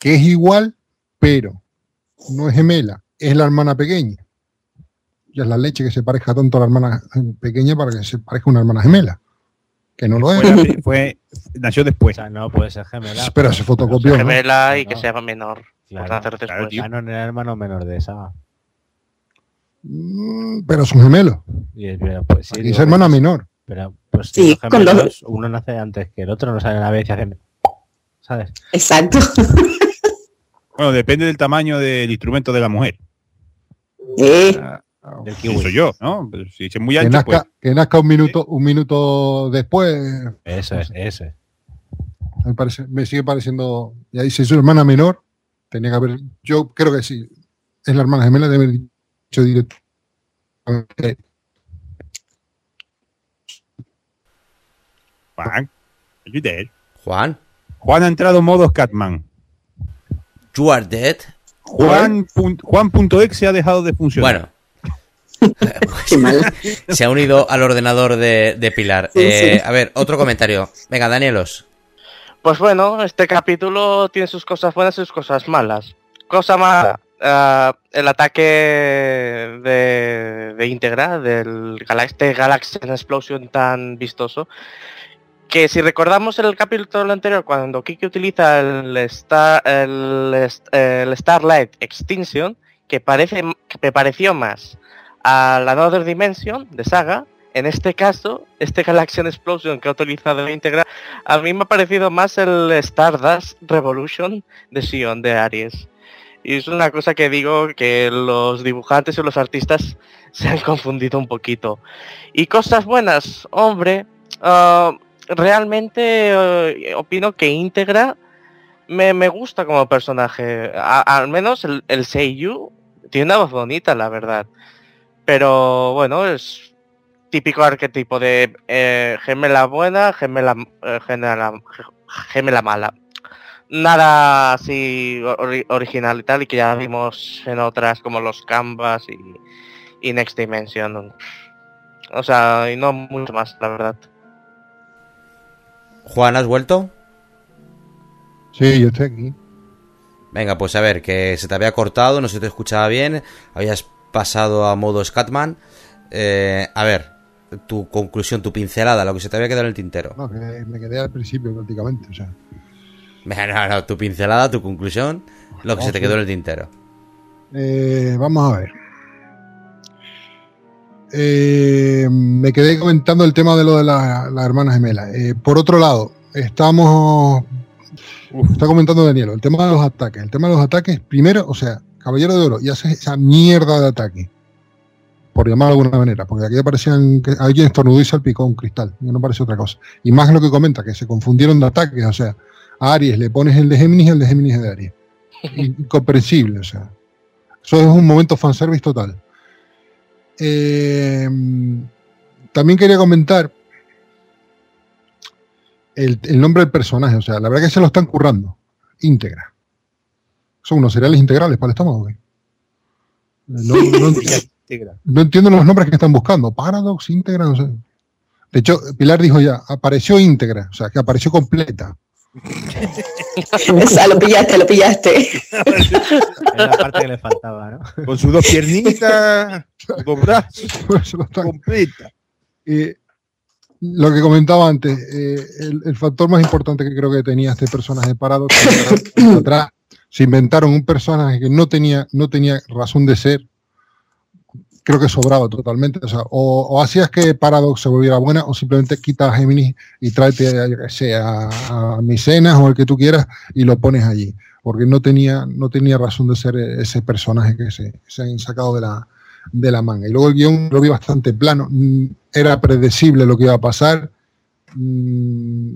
que es igual, pero no es gemela, es la hermana pequeña. Ya es la leche que se parezca tanto a la hermana pequeña para que se parezca a una hermana gemela. Que no lo es. Fue, nació O después. sea, no puede ser gemela. Espera, se fotocopió. ¿no? Gemela y que No. sea menor. Claro, Por era hermano menor de esa. Mm, Pero son gemelos. Y es, pero, pues, sí, Aquí digo, es hermana pues, menor. Pero pues Sí, si los con los- gemelos, uno nace antes que el otro, no sale a la vez y hacen. ¿Sabes? Exacto. Bueno, depende del tamaño del instrumento de la mujer. Eh, Del Sí, kiwi. soy yo, ¿no? Pero si es muy Que nazca, pues. que nazca un minuto, un minuto después, Eso es, eso es. me, parece, me sigue pareciendo. Y ahí si es su hermana menor, tenía que haber. Yo creo que sí. Es la hermana gemela, debe haber dicho directamente. Juan, are you there? Juan, Juan ha entrado en modo Catman. you are dead. Juan. Juan.exe ha dejado de funcionar. Bueno, se ha unido al ordenador de, de Pilar. Sí, Eh, sí. A ver, otro comentario. Venga, Danielos. Pues bueno, este capítulo tiene sus cosas buenas y sus cosas malas. Cosa mala, ah, el ataque de, de Integra, del este Galaxian Explosion tan vistoso, que si recordamos el capítulo anterior, cuando Kiki utiliza el, Star, el, Starlight Extinction, que, parece, que me pareció más a la Another Dimension de Saga, en este caso, este Galaxian Explosion que ha utilizado Integra a mí me ha parecido más el Stardust Revolution de Sion de Aries. Y es una cosa que digo que los dibujantes y los artistas se han confundido un poquito. Y cosas buenas, hombre, ah, realmente eh, opino que Integra me, me gusta como personaje. Al menos el, el Seiyu tiene una voz bonita, la verdad. Pero bueno, es típico arquetipo de eh, gemela buena, gemela, eh, gemela, gemela mala. Nada así ori- original y tal, y que ya vimos en otras como los Canvas y, y Next Dimension. O sea, y no mucho más, la verdad. Juan, ¿has vuelto? Sí, yo estoy aquí. Venga, pues a ver, que se te había cortado, no se te escuchaba bien, habías pasado a modo Scatman. Eh, a ver, tu conclusión, tu pincelada, lo que se te había quedado en el tintero. No, que me quedé al principio prácticamente. O sea, No, no, no, tu pincelada, tu conclusión, lo que se te quedó en el tintero. Eh, vamos a ver. Eh, me quedé comentando el tema de lo de la, la hermana gemela. Eh, por otro lado, estamos. Está comentando Daniel, el tema de los ataques. El tema de los ataques, primero, o sea, Caballero de Oro, y hace esa mierda de ataque. Por llamarlo de alguna manera, porque aquí aparecían que alguien estornudó y salpicó un cristal, y no parece otra cosa. Y más lo que comenta, que se confundieron de ataques, o sea, a Aries le pones el de Géminis y el de Géminis es de Aries. Incomprensible, o sea. Eso es un momento fanservice total. Eh, también quería comentar el, el nombre del personaje. O sea, la verdad que se lo están currando. Íntegra. Son unos cereales integrales para el estómago. güey. No, no- no entiendo los nombres que están buscando. Paradox, íntegra, no sé. De hecho, Pilar dijo ya, apareció íntegra, o sea, que apareció completa. Esa, lo pillaste, lo pillaste. Es la parte que le faltaba, ¿no? Con sus dos piernitas, dos brazos, completa. Eh, lo que comentaba antes, eh, el, el factor más importante que creo que tenía este personaje Paradox, que atrás se inventaron un personaje que no tenía, no tenía razón de ser, creo que sobraba totalmente. O, sea, o, hacías que Paradox se volviera buena, o simplemente quitas a Géminis y tráete a, a Micenas o el que tú quieras y lo pones allí. Porque no tenía, no tenía razón de ser ese personaje que se, se han sacado de la, de la manga. Y luego el guion lo vi bastante plano. Mm, Era predecible lo que iba a pasar. Mm,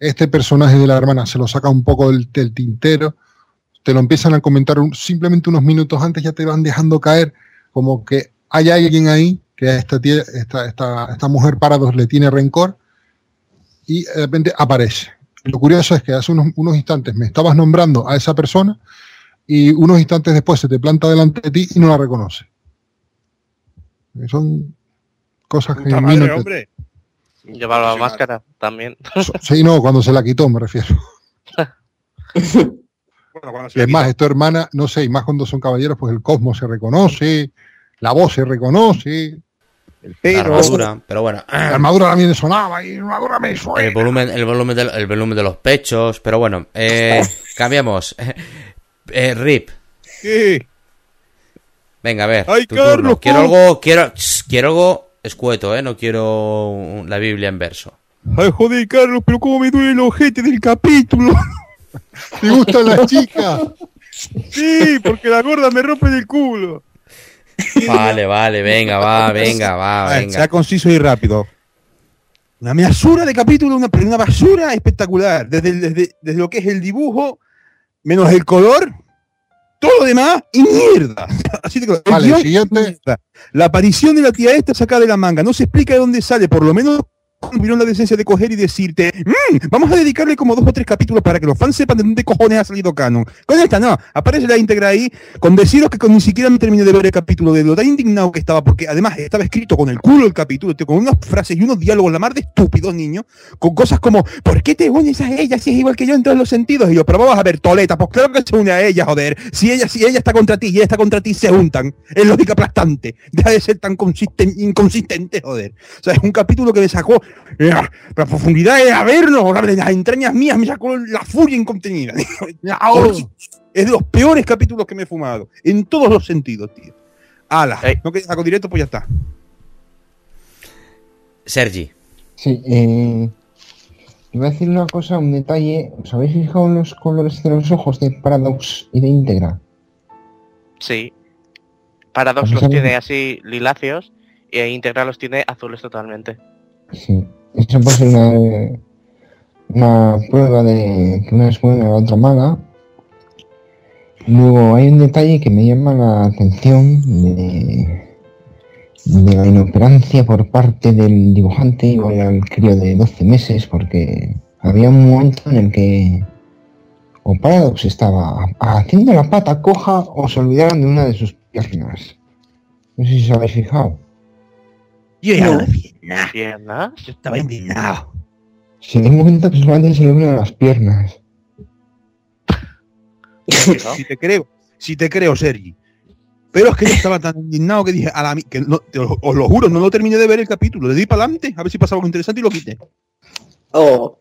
este personaje de la hermana se lo saca un poco del, del tintero, te lo empiezan a comentar un- simplemente unos minutos antes, ya te van dejando caer como que hay alguien ahí que a esta, esta, esta, esta mujer Parados le tiene rencor y de repente aparece. Lo curioso es que hace unos, unos instantes me estabas nombrando a esa persona y unos instantes después se te planta delante de ti y no la reconoce. Son cosas que Puta mí no madre, te- hombre. Llevaba la máscara también. Sí, no, cuando se la quitó, me refiero. Bueno, cuando se Y es más, esto hermana, no sé, y más cuando son caballeros, pues el cosmos se reconoce, la voz se reconoce, el La pelo. armadura, pero bueno. la armadura también me sonaba y la armadura me suena. El volumen, el volumen, del- el volumen de los pechos, pero bueno, eh, cambiamos. Eh, Rip, ¿Qué? venga, a ver. Ay, tu Carlos, turno. Quiero algo, quiero, quiero algo escueto, eh, no quiero la Biblia en verso. Ay, joder, Carlos, pero cómo me duele el ojete del capítulo. ¿Te gustan las chicas? Sí, porque la gorda me rompe del culo. Vale, vale, venga, va, venga, va, Ah, venga. Sea conciso y rápido. Una basura de capítulo, una, pero una basura espectacular. Desde, desde, desde lo que es el dibujo, menos el color, todo lo demás y mierda. Así. El Vale, siguiente. mierda. La aparición de la tía esta sacada de la manga. No se explica de dónde sale, por lo menos tuvieron la decencia de coger y decirte, "Mm, vamos a dedicarle como dos o tres capítulos para que los fans sepan de dónde cojones ha salido Canon. Con esta no, aparece la íntegra ahí, con deciros que ni siquiera me terminé de ver el capítulo de lo tan indignado que estaba, porque además estaba escrito con el culo el capítulo, con unas frases y unos diálogos la mar de estúpidos, niños, con cosas como, ¿por qué te unes a ella si es igual que yo en todos los sentidos? Y yo, pero vamos a ver, Toleta, pues claro que se une a ella, joder. Si ella, si ella está contra ti y ella está contra ti, se juntan. Es lógica aplastante. Deja de ser tan consisten- inconsistente, joder. O sea, es un capítulo que me sacó eh, la profundidad de a verlo, de las entrañas mías, me sacó la furia incontenida. es de los peores capítulos que me he fumado. En todos los sentidos, tío. Ala, Ey. no que saco directo, pues ya está. Sergi, Sí, eh, iba a decir una cosa, un detalle. ¿Os habéis fijado en los colores de los ojos de Paradox y de Integra? Sí. Paradox los tiene así liláceos e Integra los tiene azules totalmente. Sí. Eso puede ser una, una prueba de que una es buena y la otra mala. Luego hay un detalle que me llama la atención de, de la inoperancia por parte del dibujante igual al crío de 12 meses, porque había un momento en el que o Paradox estaba haciendo la pata coja o se olvidaron de una de sus piernas. No sé si os habéis fijado. Yo No. Indignado. ¿Piernas? Yo estaba indignado. Si hay un momento que solamente se le unen las piernas. Si te creo, si te creo, Sergi. Pero es que yo estaba tan indignado que dije, a la que no, te os lo juro, no lo terminé de ver el capítulo. Le di para adelante, a ver si pasaba algo interesante y lo quité. Oh,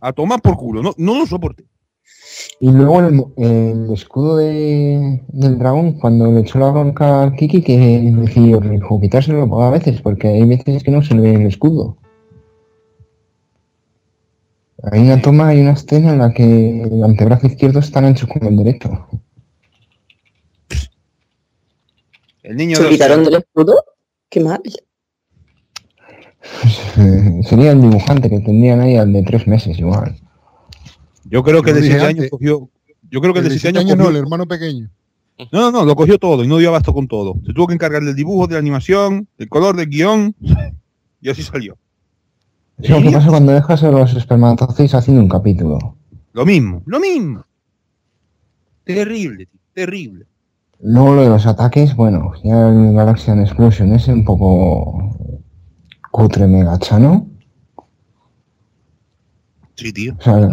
A tomar por culo, no, no lo soporté. Y luego el, escudo de, del dragón, cuando le echó la bronca al Kiki, que decidió dijo, quitárselo a veces, porque hay veces que no se le ve el escudo. Hay una toma, hay una escena en la que el antebrazo izquierdo es tan ancho como el derecho. El niño ¿se quitaron del escudo? Qué mal. Sería el dibujante que tendrían ahí al de tres meses igual. Yo creo que Yo el de dije 7 años antes. cogió. Yo creo que el de 7 años, años no, el hermano pequeño. No, no, no, lo cogió todo y no dio abasto con todo. Se tuvo que encargar del dibujo, de la animación, del color, del guion. Y así salió. Es lo que pasa cuando dejas a los espermatozoides haciendo un capítulo. Lo mismo, lo mismo. Terrible, tío, terrible. Luego lo de los ataques, bueno, ya el Galaxian Explosion es un poco cutre mega chano. Sí, tío. O sea,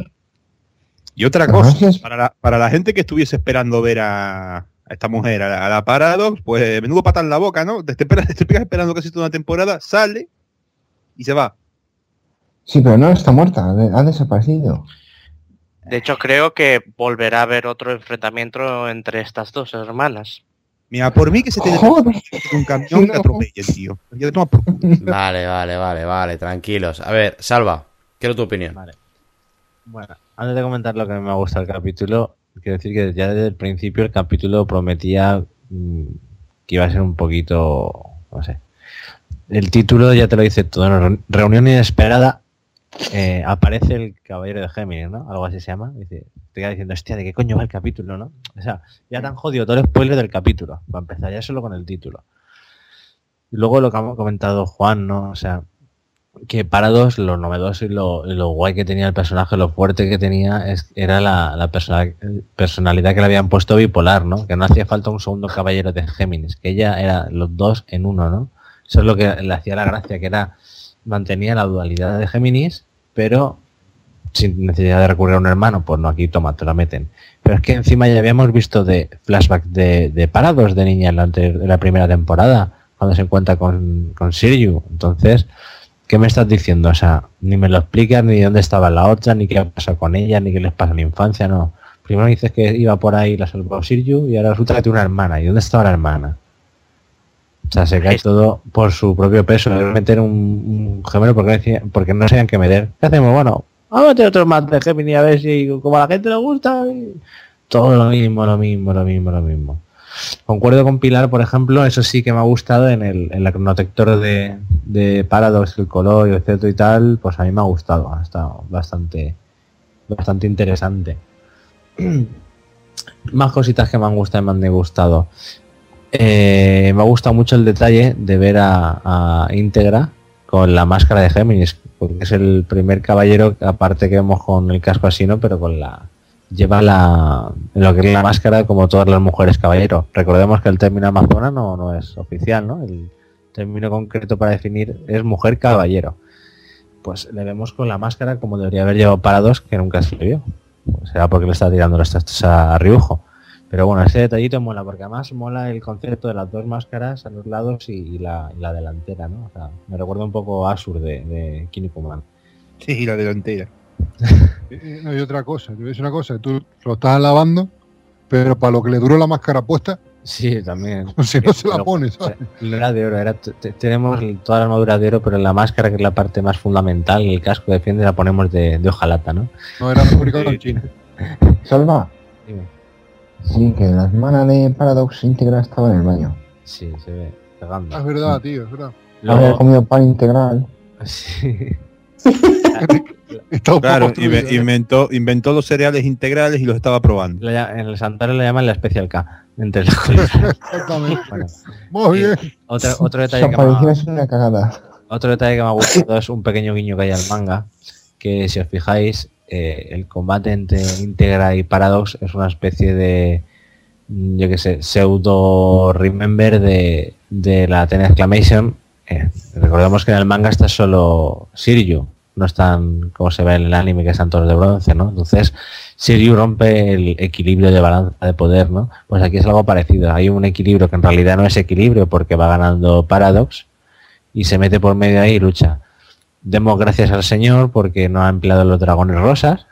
Y otra cosa, para la, para la gente que estuviese esperando ver a, a esta mujer, a la, a la Paradox, pues menudo pata en la boca, ¿no? Te, esperas, te pegas esperando casi toda una temporada, sale y se va. sí, pero no está muerta, ha desaparecido. De hecho, creo que volverá a haber otro enfrentamiento entre estas dos hermanas. Mira, por mí que se te Joder, un camión No. atropelle, tío. Vale, vale, vale, vale, tranquilos. A ver, Salva, quiero tu opinión. Vale. Bueno, antes de comentar lo que me ha gustado el capítulo, quiero decir que ya desde el principio el capítulo prometía mm, que iba a ser un poquito, no sé. El título ya te lo dice todo, ¿no? Reunión inesperada eh, aparece el caballero de Géminis, ¿no? Algo así se llama. Dice, te queda diciendo, hostia, ¿de qué coño va el capítulo, no? O sea, ya te han jodido todo el spoiler del capítulo. Para empezar ya solo con el título. Y luego lo que ha comentado Juan, ¿no? O sea, que Parados, lo novedoso y lo, y lo guay que tenía el personaje, lo fuerte que tenía, es, era la, la persona- personalidad que le habían puesto bipolar, ¿no? Que no hacía falta un segundo caballero de Géminis, que ella era los dos en uno, ¿no? Eso es lo que le hacía la gracia, que era mantenía la dualidad de Géminis, pero sin necesidad de recurrir a un hermano, pues no, aquí toma, te la meten. Pero es que encima ya habíamos visto de flashback de, de parados de niña en la, ante- en la primera temporada, cuando se encuentra con, con Siriu. Entonces, ¿qué me estás diciendo? O sea, ni me lo explicas ni dónde estaba la otra, ni qué ha pasado con ella, ni qué les pasa en la infancia, no. Primero dices que iba por ahí la salvó Siriu y ahora resulta que tiene una hermana. ¿Y dónde estaba la hermana? O sea, se cae todo por su propio peso. Debe meter un, un gemelo porque, no decía- porque no sabían qué meter. ¿Qué hacemos? Bueno, vamos a meter otro más de Gemini a ver si como a la gente le gusta. y- Todo lo mismo, lo mismo, lo mismo, lo mismo. Concuerdo con Pilar, por ejemplo, eso sí que me ha gustado en el, en la cronotector de, de Paradox, el color etcétera y tal, pues a mí me ha gustado, ha estado bastante, bastante interesante. Más cositas que me han gustado y me han disgustado. Eh, me ha gustado mucho el detalle de ver a, a Integra con la máscara de Géminis, porque es el primer caballero, aparte que vemos con el casco así, ¿no? Pero con la. Lleva la. lo que es la máscara como todas las mujeres caballero. Recordemos que el término amazona no, no es oficial, ¿no? El término concreto para definir es mujer caballero. Pues le vemos con la máscara como debería haber llevado Parados, que nunca se le vio. Pues será porque le está tirando los textos a Ryujo. Pero bueno, ese detallito mola, porque además mola el concepto de las dos máscaras a los lados y, y la, y la delantera, ¿no? O sea, me recuerda un poco a Asur de, de Kinnikuman. Sí, la delantera. Eh, no hay otra cosa, te voy a decir una cosa, tú lo estás lavando, pero para lo que le duró la máscara puesta, Sí, también. si no se la pones, ¿sabes? No era de oro, era, tenemos toda la armadura de oro, pero la máscara, que es la parte más fundamental, y el casco defiende, la ponemos de, de hojalata, ¿no? No era fabricado en China. Salva. Dime. Sí, que la hermana de Paradox íntegra estaba en el baño. Sí, se ve pegando. Ah, es verdad, tío, es verdad. Había Luego, comido pan integral. sí. Claro, inventó, inventó los cereales integrales y los estaba probando. En el santuario le llaman la especial K, entre las cosas. Bueno, Muy bien. otro, detalle que me ha- aparición es una cagada. Otro detalle que me ha gustado es un pequeño guiño que hay al manga, que si os fijáis, eh, el combate entre Integra y Paradox es una especie de, yo qué sé, pseudo remember de, de la Ten Exclamation. Eh, recordemos que en el manga está solo Shiryu, no están como se ve en el anime que están todos de bronce, ¿no? Entonces Shiryu rompe el equilibrio de balanza de poder, ¿no? Pues aquí es algo parecido, hay un equilibrio que en realidad no es equilibrio porque va ganando Paradox, y se mete por medio ahí y lucha. Demos gracias al señor porque no ha empleado los dragones rosas,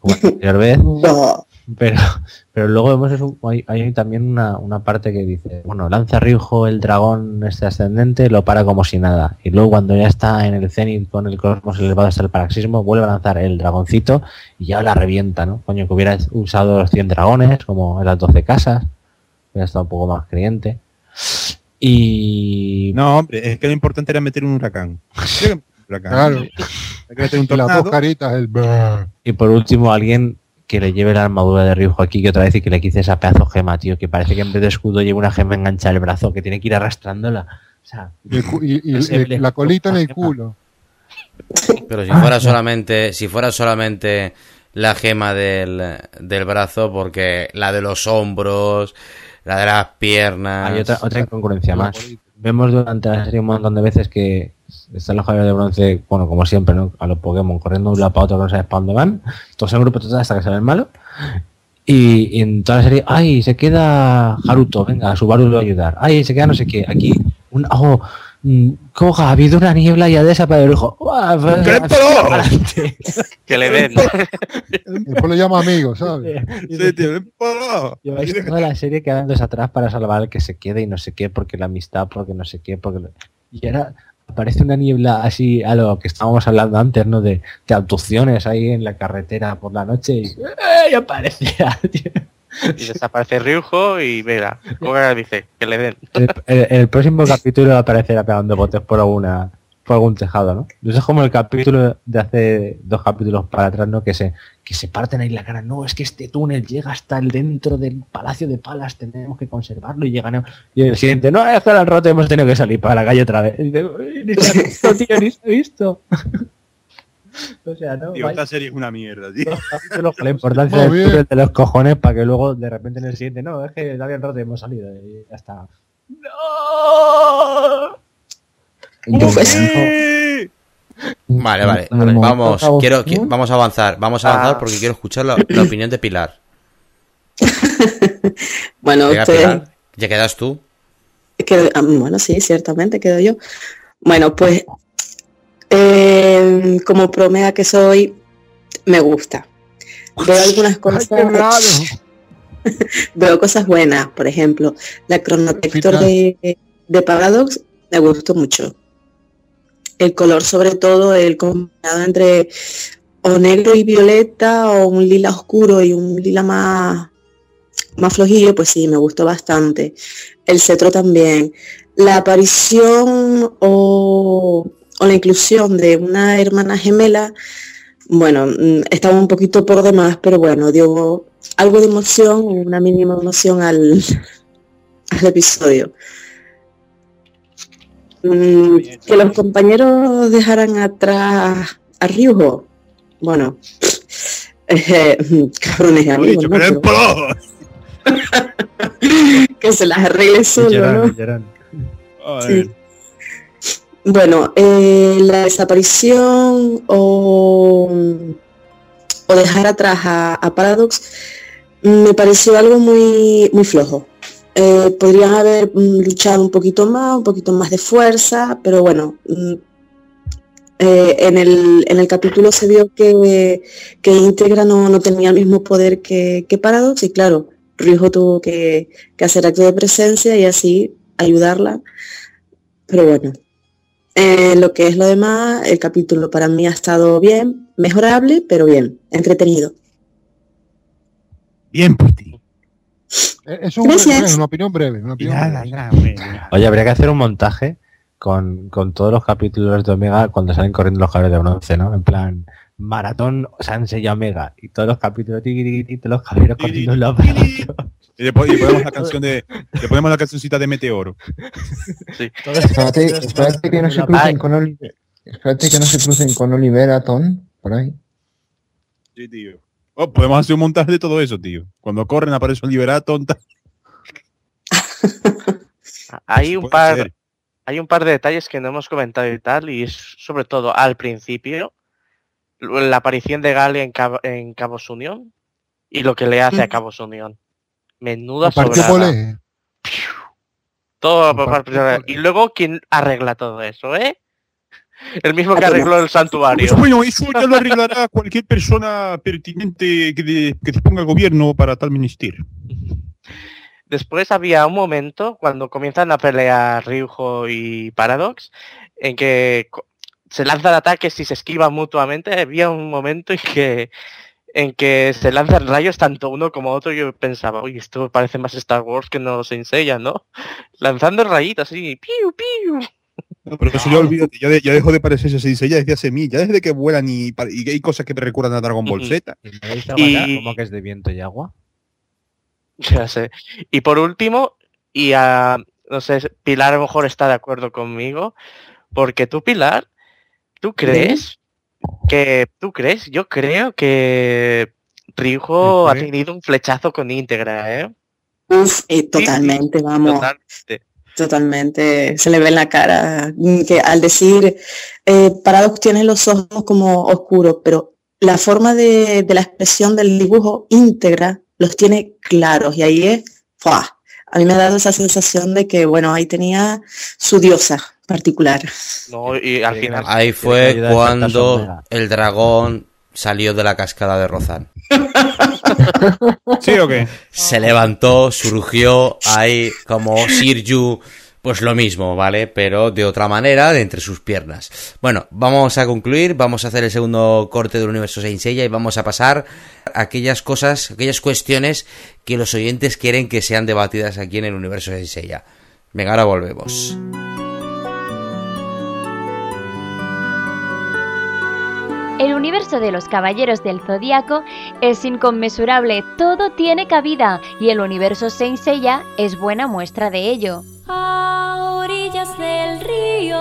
como la anterior vez, No. pero, pero luego vemos eso, hay, hay también una, una parte que dice, bueno, lanza Ryujo el dragón este ascendente, lo para como si nada, y luego cuando ya está en el cenit con el cosmos elevado hasta el paroxismo, vuelve a lanzar el dragoncito y ya la revienta, ¿no? Coño, que hubiera usado los 100 dragones, como en las 12 casas, hubiera estado un poco más creyente. Y No, hombre, es que lo importante era meter un huracán. Claro. Hay que meter un Y las dos tornado. caritas, el. Y por último, alguien que le lleve la armadura de Ryujo aquí que otra vez y que le quite esa pedazo gema, tío, que parece que en vez de escudo lleva una gema enganchada al brazo, que tiene que ir arrastrándola. O sea, Y, la colita en el culo. Pero si fuera solamente, si fuera solamente la gema del, del brazo, porque la de los hombros, la de las piernas. hay otra, otra incongruencia más. Vemos durante la serie un montón de veces que están los caballeros de bronce, bueno, como siempre, ¿no? A los Pokémon, corriendo de un lado para otro, no sabes para dónde van. Todos en grupo total hasta que sale el malo. Y, en toda la serie, ¡ay! Se queda Haruto, venga, Subaru lo va a ayudar. ¡ay! Se queda no sé qué. Aquí, un, ¡oh! Mm, Coja, ha habido una niebla y ha desaparecido. Que le den. Después lo llama amigo, ¿sabes? Sí, tío, ven por- Lleváis toda la serie quedándose atrás para salvar al que se quede y no sé qué, porque la amistad, porque no sé qué, porque... Y ahora aparece una niebla así a lo que estábamos hablando antes, ¿no? De, de abducciones ahí en la carretera por la noche y... ¡eh! y aparece tío. Y desaparece Ryujo y mira, Koga dice que le den. el, el- el próximo capítulo aparecerá pegando botes por alguna por algún tejado, ¿no? Entonces es como el capítulo de hace dos capítulos para atrás, ¿no? Que se, que se parten ahí la cara. No, es que este túnel llega hasta el dentro del Palacio de Palas, tenemos que conservarlo y llegan. Y el siguiente, no, que al rato hemos tenido que salir para la calle otra vez. Y dice, "Uy, ni se ha visto, tío, ni se ha visto. O sea, no. Tío, esta serie es una mierda, tío. con la importancia túnel de los cojones para que luego de repente en el siguiente, no, es que rato y hemos salido y ya está. ¡Sí! Vale, vale. Momento Vamos, quiero, qui- vamos a avanzar. Vamos a avanzar Ah. porque quiero escuchar la, la opinión de Pilar. Bueno, Venga, ustedes Pilar, ya quedas tú. Quedo- ah, bueno, sí, ciertamente quedo yo. Bueno, pues eh, como promea que soy, me gusta. Veo algunas cosas, veo cosas buenas, por ejemplo, la cronotector de, de Paradox me gustó mucho. El color, sobre todo, el combinado entre o negro y violeta o un lila oscuro y un lila más, más flojillo, pues sí, me gustó bastante. El cetro también. La aparición o, o la inclusión de una hermana gemela, bueno, mm, estaba un poquito por demás, pero bueno, dio algo de emoción, una mínima emoción al, al episodio. Mm, que los compañeros dejaran atrás a Ryuho, bueno, eh, cabrones que se las arregle solo, ¿no? Joder. Bueno, eh, la desaparición o, dejar atrás a, Paradox me pareció algo muy, muy flojo. Eh, podrían haber mm, luchado un poquito más, un poquito más de fuerza, pero bueno, mm, eh, en, el, en el capítulo se vio que, que Integra no, no tenía el mismo poder que, que Paradox y claro, Ryuho tuvo que, que hacer acto de presencia y así ayudarla. Pero bueno, eh, lo que es lo demás, el capítulo para mí ha estado bien, mejorable, pero bien, entretenido. Bien por ti. Eh, Es un Gracias. breve, una opinión breve. Una Y opinión nada, breve. nada, hombre, nada. Oye, habría que hacer un montaje con, con todos los capítulos de Omega cuando salen corriendo los caballeros de bronce, ¿no? En plan, maratón Sansei y Omega y todos los capítulos tiqui, todos los caballeros corriendo otro. Y le, pon- y le ponemos la canción de. Le ponemos la cancioncita de Meteoro. Espérate, espérate que no se crucen con Oliver. Espérate que no se crucen con Olivera Ton, por ahí. Sí, tío. Oh, podemos hacer un montaje de todo eso, tío. Cuando corren aparece un liberato. Hay un par, ser. hay un par de detalles que no hemos comentado y tal, y es sobre todo al principio, la aparición de Galia en, Cabo, en Cabos Unión y lo que le hace a Cabos Unión. Menuda sobrada. Todo Polé. Y luego, ¿quién arregla todo eso, eh? El mismo que arregló el Pues santuario. bueno, eso ya lo arreglará cualquier persona pertinente que, de- que disponga el gobierno para tal ministerio. Después había un momento cuando comienzan a pelear Ryuho y Paradox en que se lanzan ataques y se esquivan mutuamente. Había un momento en que en que se lanzan rayos tanto uno como otro. Yo pensaba, uy, esto parece más Star Wars que no se enseña, ¿no? Lanzando rayitos así, piu, piu. No, pero eso ya olvídate, ya, de- ya dejó de parecerse se dice ya desde hace mil, ya desde que vuelan y, y hay cosas que me recuerdan a Dragon Ball. Z. ¿Y que es de viento y agua? Ya sé. Y por último, y a, no sé, Pilar a lo mejor está de acuerdo conmigo, porque tú, Pilar, ¿tú crees que, tú crees? Yo creo que Ryuho ha tenido un flechazo con íntegra, ¿eh? Uf, eh, totalmente, vamos. Totalmente. Totalmente, se le ve en la cara que al decir eh, Paradox tiene los ojos como oscuros, pero la forma de, de la expresión del dibujo íntegra los tiene claros y ahí es, ¡fua! a mí me ha dado esa sensación de que, bueno, ahí tenía su diosa particular. No, y al final, Ahí fue cuando el dragón salió de la cascada de Rozan. ¿Sí o qué? Se levantó, surgió ahí como Sirju, pues lo mismo, ¿vale? Pero de otra manera, de entre sus piernas. Bueno, vamos a concluir, vamos a hacer el segundo corte del universo Saint Seiya y vamos a pasar a aquellas cosas, aquellas cuestiones que los oyentes quieren que sean debatidas aquí en el universo Saint Seiya. Venga, ahora volvemos. El universo de los Caballeros del Zodíaco es inconmensurable, todo tiene cabida y el universo Saint Seiya es buena muestra de ello.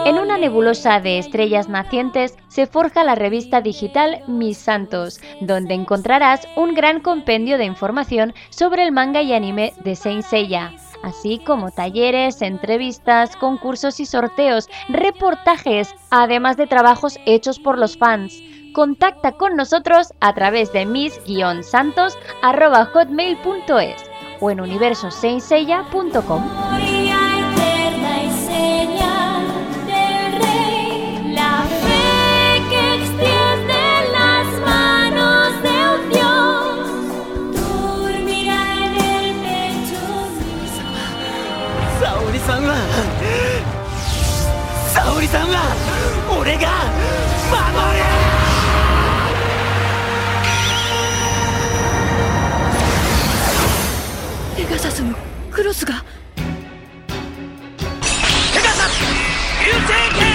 En una nebulosa de estrellas nacientes se forja la revista digital Mis Santos, donde encontrarás un gran compendio de información sobre el manga y anime de Saint Seiya, así como talleres, entrevistas, concursos y sorteos, reportajes, además de trabajos hechos por los fans. Contacta con nosotros a través de mis-santos.hotmail.es o en universosaintseiya.com. La fe que extiende ガサスのクロスがペガサス流星剣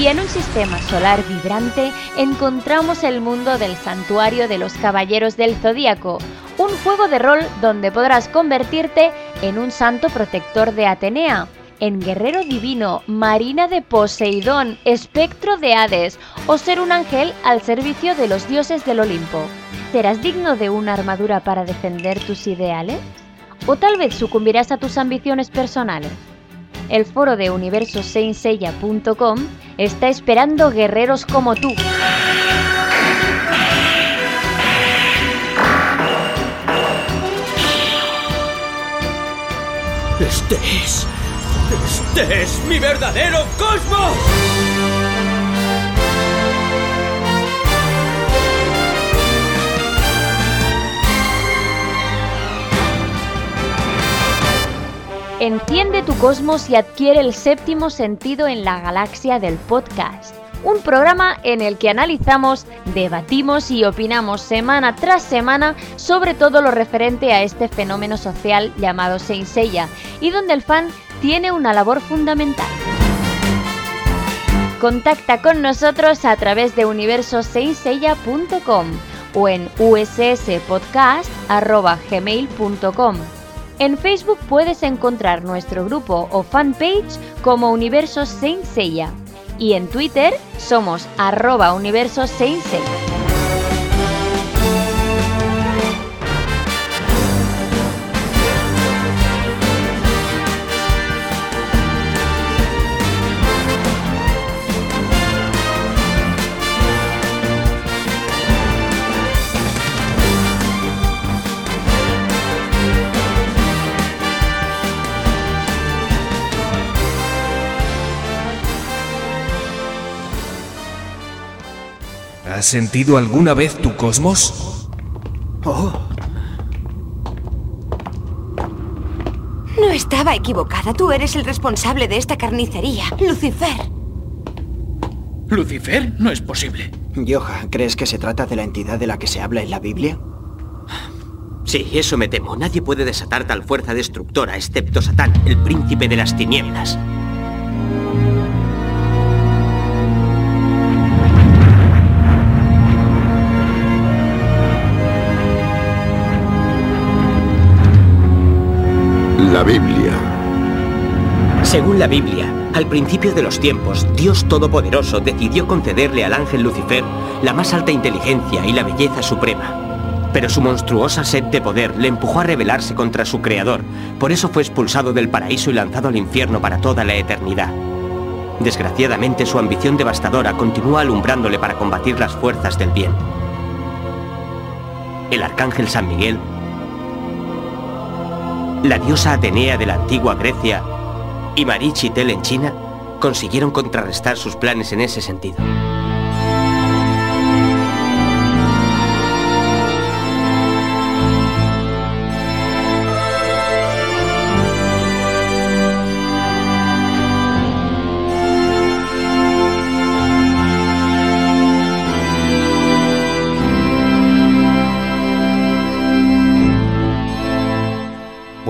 Y en un sistema solar vibrante encontramos el mundo del Santuario de los Caballeros del Zodíaco, un juego de rol donde podrás convertirte en un santo protector de Atenea, en guerrero divino, marina de Poseidón, espectro de Hades o ser un ángel al servicio de los dioses del Olimpo. ¿Serás digno de una armadura para defender tus ideales? ¿O tal vez sucumbirás a tus ambiciones personales? El foro de universosaintseiya.com está esperando guerreros como tú. Este es. Este es mi verdadero cosmos. Enciende tu cosmos y adquiere el séptimo sentido en la galaxia del podcast. Un programa en el que analizamos, debatimos y opinamos semana tras semana sobre todo lo referente a este fenómeno social llamado Seiya y donde el fan tiene una labor fundamental. Contacta con nosotros a través de universosaintseiya.com o en usspodcast.gmail.com. En Facebook puedes encontrar nuestro grupo o fanpage como Universo Saint Seiya y en Twitter somos arroba Universo Saint. ¿Has sentido alguna vez tu cosmos? Oh, No estaba equivocada. Tú eres el responsable de esta carnicería, Lucifer. ¿Lucifer? No es posible. Joja, ¿crees que se trata de la entidad de la que se habla en la Biblia? Sí, eso me temo. Nadie puede desatar tal fuerza destructora excepto Satán, el príncipe de las tinieblas. Según la Biblia, al principio de los tiempos, Dios Todopoderoso decidió concederle al ángel Lucifer la más alta inteligencia y la belleza suprema. Pero su monstruosa sed de poder le empujó a rebelarse contra su creador, por eso fue expulsado del paraíso y lanzado al infierno para toda la eternidad. Desgraciadamente su ambición devastadora continúa alumbrándole para combatir las fuerzas del bien. El arcángel San Miguel la diosa Atenea de la antigua Grecia y Marichitel en China consiguieron contrarrestar sus planes en ese sentido.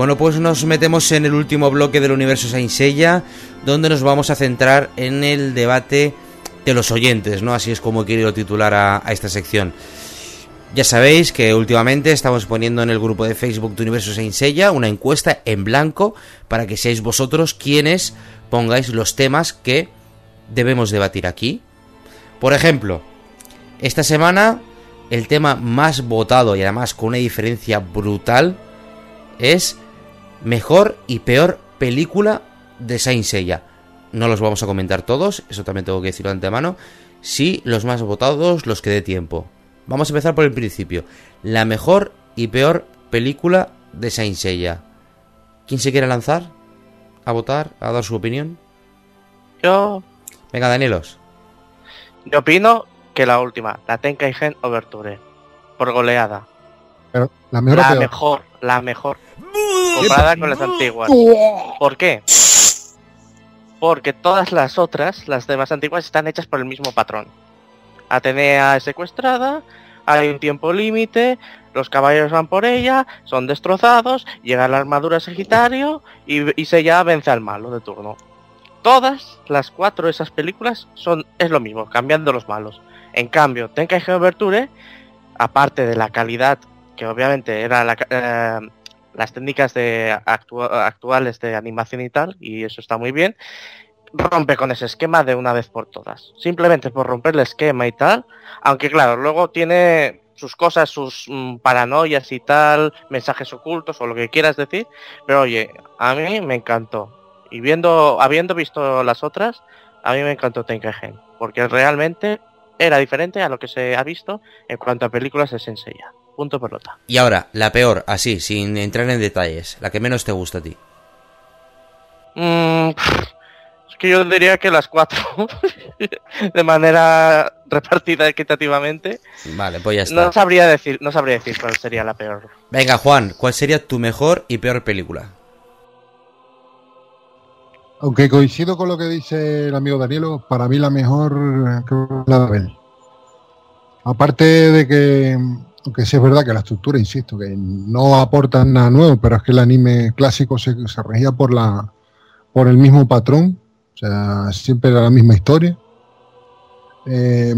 Bueno, pues nos metemos en el último bloque del universo Saint Seiya, donde nos vamos a centrar en el debate de los oyentes, ¿no? Así es como he querido titular a, esta sección. Ya sabéis que últimamente estamos poniendo en el grupo de Facebook de Universo Saint Seiya una encuesta en blanco para que seáis vosotros quienes pongáis los temas que debemos debatir aquí. Por ejemplo, esta semana el tema más votado y además con una diferencia brutal es mejor y peor película de Saint Seiya. No los vamos a comentar todos, eso también tengo que decirlo de antemano. Sí, los más votados, los que dé tiempo. Vamos a empezar por el principio. La mejor y peor película de Saint Seiya. ¿Quién se quiere lanzar? ¿A votar? ¿A dar su opinión? Yo, Venga, Danielos. yo opino que la última, la Tenkaigen Overture. Por goleada. Pero la mejor o la peor. mejor, la mejor. Comparada con las antiguas. ¿Por qué? Porque todas las otras, las demás antiguas, están hechas por el mismo patrón. Atenea es secuestrada, hay un tiempo límite, los caballeros van por ella, son destrozados, llega la armadura Sagitario y, y Seiya vence al malo de turno. Todas las cuatro de esas películas son es lo mismo, cambiando los malos. En cambio, Tenkaigen Overture, aparte de la calidad, que obviamente era la, eh, las técnicas de actua- actuales de animación y tal, y eso está muy bien, rompe con ese esquema de una vez por todas. Simplemente por romper el esquema y tal, aunque claro, luego tiene sus cosas, sus mm, paranoias y tal, mensajes ocultos o lo que quieras decir, pero oye, a mí me encantó. Y viendo, habiendo visto las otras, a mí me encantó Tenkaigen, porque realmente era diferente a lo que se ha visto en cuanto a películas de Senseiya. Punto pelota. Y ahora, la peor, así, sin entrar en detalles. La que menos te gusta a ti. Mm, es que yo diría que las cuatro, de manera repartida equitativamente. Vale, pues ya está. No sabría decir, no sabría decir cuál sería la peor. Venga, Juan, ¿cuál sería tu mejor y peor película? Aunque coincido con lo que dice el amigo Danielo, para mí la mejor eh, que es la de Abel. Aparte de que, aunque sí es verdad que la estructura, insisto, que no aporta nada nuevo, pero es que el anime clásico se, regía por la por el mismo patrón, o sea, siempre era la misma historia. Eh,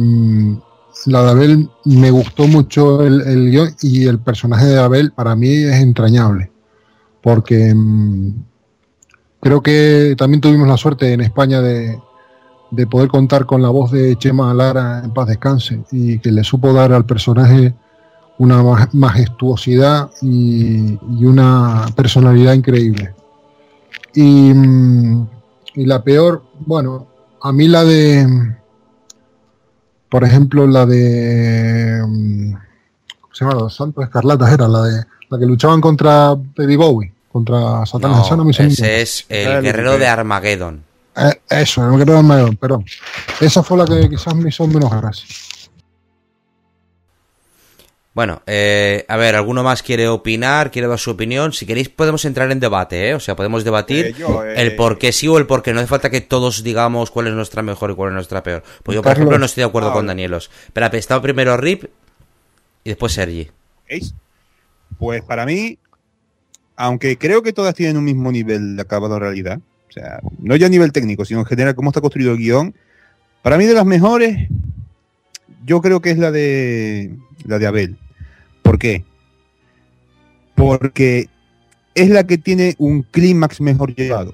la de Abel me gustó mucho el, guion y el personaje de Abel para mí es entrañable, porque mm, creo que también tuvimos la suerte en España de, de poder contar con la voz de Chema Lara en paz descanse y que le supo dar al personaje una ma- majestuosidad y, y una personalidad increíble. Y, mm, y la peor, bueno, a mí la de, por ejemplo, la de, mm, ¿cómo se llama? Los Santos Escarlatas era la de la que luchaban contra Baby Bowie, contra Satanás. Esa no me sé ese es el guerrero de Armageddon. eh, eso, el guerrero Armageddon, perdón. Esa fue la que quizás me hizo menos gracia. Bueno, eh, a ver, ¿alguno más quiere opinar? ¿Quiere dar su opinión? Si queréis podemos entrar en debate, ¿eh? O sea, podemos debatir Eh, yo, eh, el por qué sí o el por qué. No hace falta que todos digamos cuál es nuestra mejor y cuál es nuestra peor. Pues yo, por Carlos. ejemplo, no estoy de acuerdo Ah, con vale. Danielos. Espera, estaba primero Rip y después Sergi. ¿Veis? Pues para mí, aunque creo que todas tienen un mismo nivel de acabado en realidad, o sea, no ya a nivel técnico, sino en general cómo está construido el guion, para mí de las mejores, yo creo que es la de la de Abel. ¿Por qué? Porque es la que tiene un clímax mejor llevado.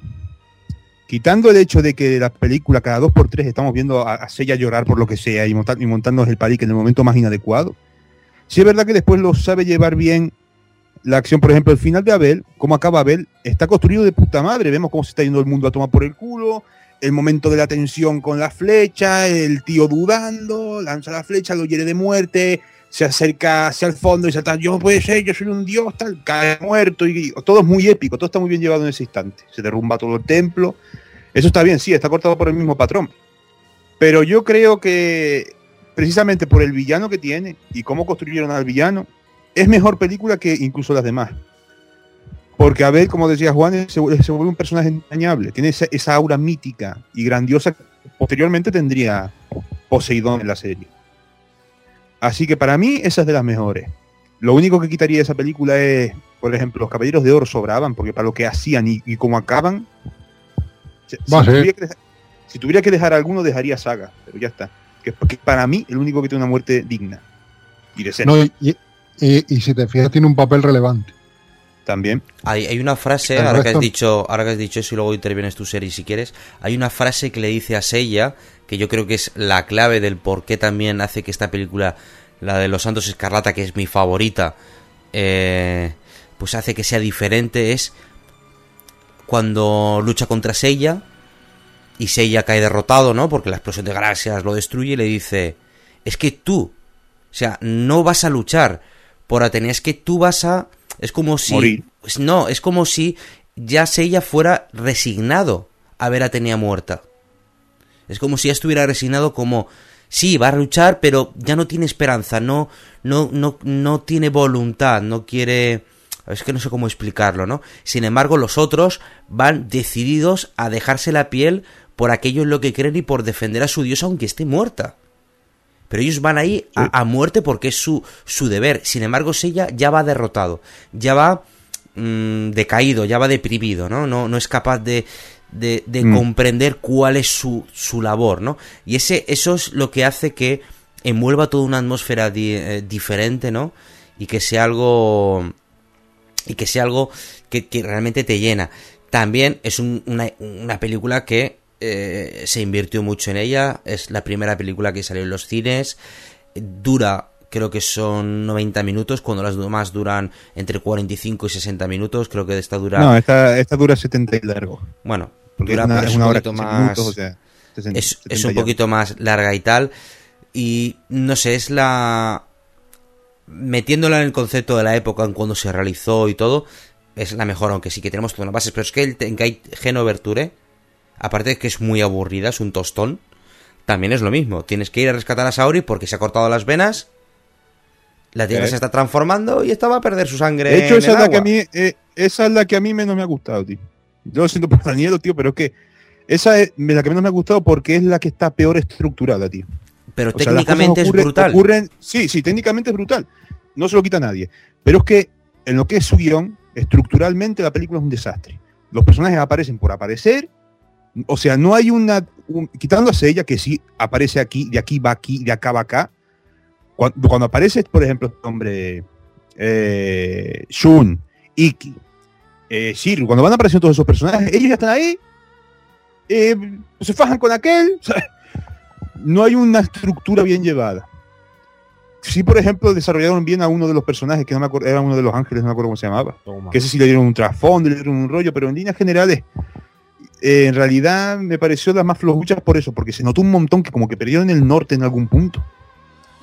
Quitando el hecho de que la película cada dos por tres estamos viendo a, a Seiya llorar por lo que sea y, montar, y montándonos el palique en el momento más inadecuado, Sí es verdad que después lo sabe llevar bien la acción. Por ejemplo, el final de Abel, cómo acaba Abel, está construido de puta madre. Vemos cómo se está yendo el mundo a tomar por el culo, el momento de la tensión con la flecha, el tío dudando, lanza la flecha, lo hiere de muerte, se acerca hacia el fondo y salta, yo puede ser, yo soy un dios, tal, cae muerto y, todo es muy épico, todo está muy bien llevado en ese instante. Se derrumba todo el templo. Eso está bien, sí, está cortado por el mismo patrón. Pero yo creo que precisamente por el villano que tiene y cómo construyeron al villano, es mejor película que incluso las demás. Porque Abel, como decía Juan, se se vuelve un personaje entrañable, tiene esa, esa aura mítica y grandiosa que posteriormente tendría Poseidón en la serie. Así que para mí esa es de las mejores. Lo único que quitaría de esa película es, por ejemplo, los Caballeros de Oro sobraban, porque para lo que hacían y, y cómo acaban, si, si Va, sí. tuviera que, Si tuviera que dejar alguno, dejaría Saga, pero ya está. Que para mí el único que tiene una muerte digna y decente. No, y, y- y si te fijas, tiene un papel relevante. También. Hay, hay una frase, ahora que, has dicho, ahora que has dicho eso y luego intervienes tu serie si quieres, hay una frase que le dice a Seiya, que yo creo que es la clave del por qué también hace que esta película, la de Los Santos Escarlata, que es mi favorita, eh, pues hace que sea diferente, es cuando lucha contra Seiya y Seiya cae derrotado, ¿no? Porque la explosión de galaxias lo destruye y le dice, es que tú, o sea, no vas a luchar por Atenea, es que tú vas a... Es como si... Morir. pues no, es como si ya Seiya fuera resignado a ver a Atenea muerta. Es como si ya estuviera resignado como... Sí, va a luchar, pero ya no tiene esperanza, no, no, no, no tiene voluntad, no quiere... Es que no sé cómo explicarlo, ¿no? Sin embargo, los otros van decididos a dejarse la piel por aquello en lo que creen y por defender a su dios aunque esté muerta. Pero ellos van ahí a, a muerte porque es su, su deber. Sin embargo, Seiya ya va derrotado. Ya va mm, decaído, ya va deprimido, ¿no? No, no es capaz de, de, de Mm. comprender cuál es su, su labor, ¿no? Y ese, eso es lo que hace que envuelva toda una atmósfera di- eh, diferente, ¿no? Y que sea algo. Y que sea algo que, que realmente te llena. También es un- una, una película que eh, se invirtió mucho en ella. Es la primera película que salió en los cines. Dura, creo que son 90 minutos, cuando las demás duran entre 45 y 60 minutos. Creo que esta dura. No, esta, esta dura 70 y largo. Bueno, Porque dura, es una, es un hora poquito 15 más. minutos, o sea, 60, es, 70 es un poquito más larga y tal. Y no sé, es la. Metiéndola en el concepto de la época en cuando se realizó y todo, es la mejor, aunque sí que tenemos todas las bases. Pero es que el Tenkai Genoverture, aparte de que es muy aburrida, es un tostón, también es lo mismo. Tienes que ir a rescatar a Saori porque se ha cortado las venas, la tierra Eh. se está transformando y esta va a perder su sangre. De hecho, en esa el es, la que a mí, eh, esa es la que a mí menos me ha gustado, tío. Yo lo siento por Daniel, tío, pero es que esa es la que menos me ha gustado porque es la que está peor estructurada, tío. Pero O sea, las técnicamente es brutal. ocurren- sí, sí, técnicamente es brutal. No se lo quita nadie. Pero es que en lo que es su guion, estructuralmente la película es un desastre. Los personajes aparecen por aparecer. O sea, no hay una. un- quitándose ella, que sí aparece aquí, de aquí va aquí, de acá va acá. Cuando, cuando aparece, por ejemplo, este hombre. Eh, Shun, Iki, eh, Shiryu, cuando van apareciendo todos esos personajes, ellos ya están ahí. eh, se fajan con aquel. o sea, no hay una estructura bien llevada. Sí, por ejemplo, desarrollaron bien a uno de los personajes, que no me acuerdo, era uno de los ángeles, no me acuerdo cómo se llamaba. Que ese sí le dieron un trasfondo, le dieron un rollo, pero en líneas generales, eh, en realidad me pareció las más flojuchas por eso, porque se notó un montón que como que perdieron el norte en algún punto.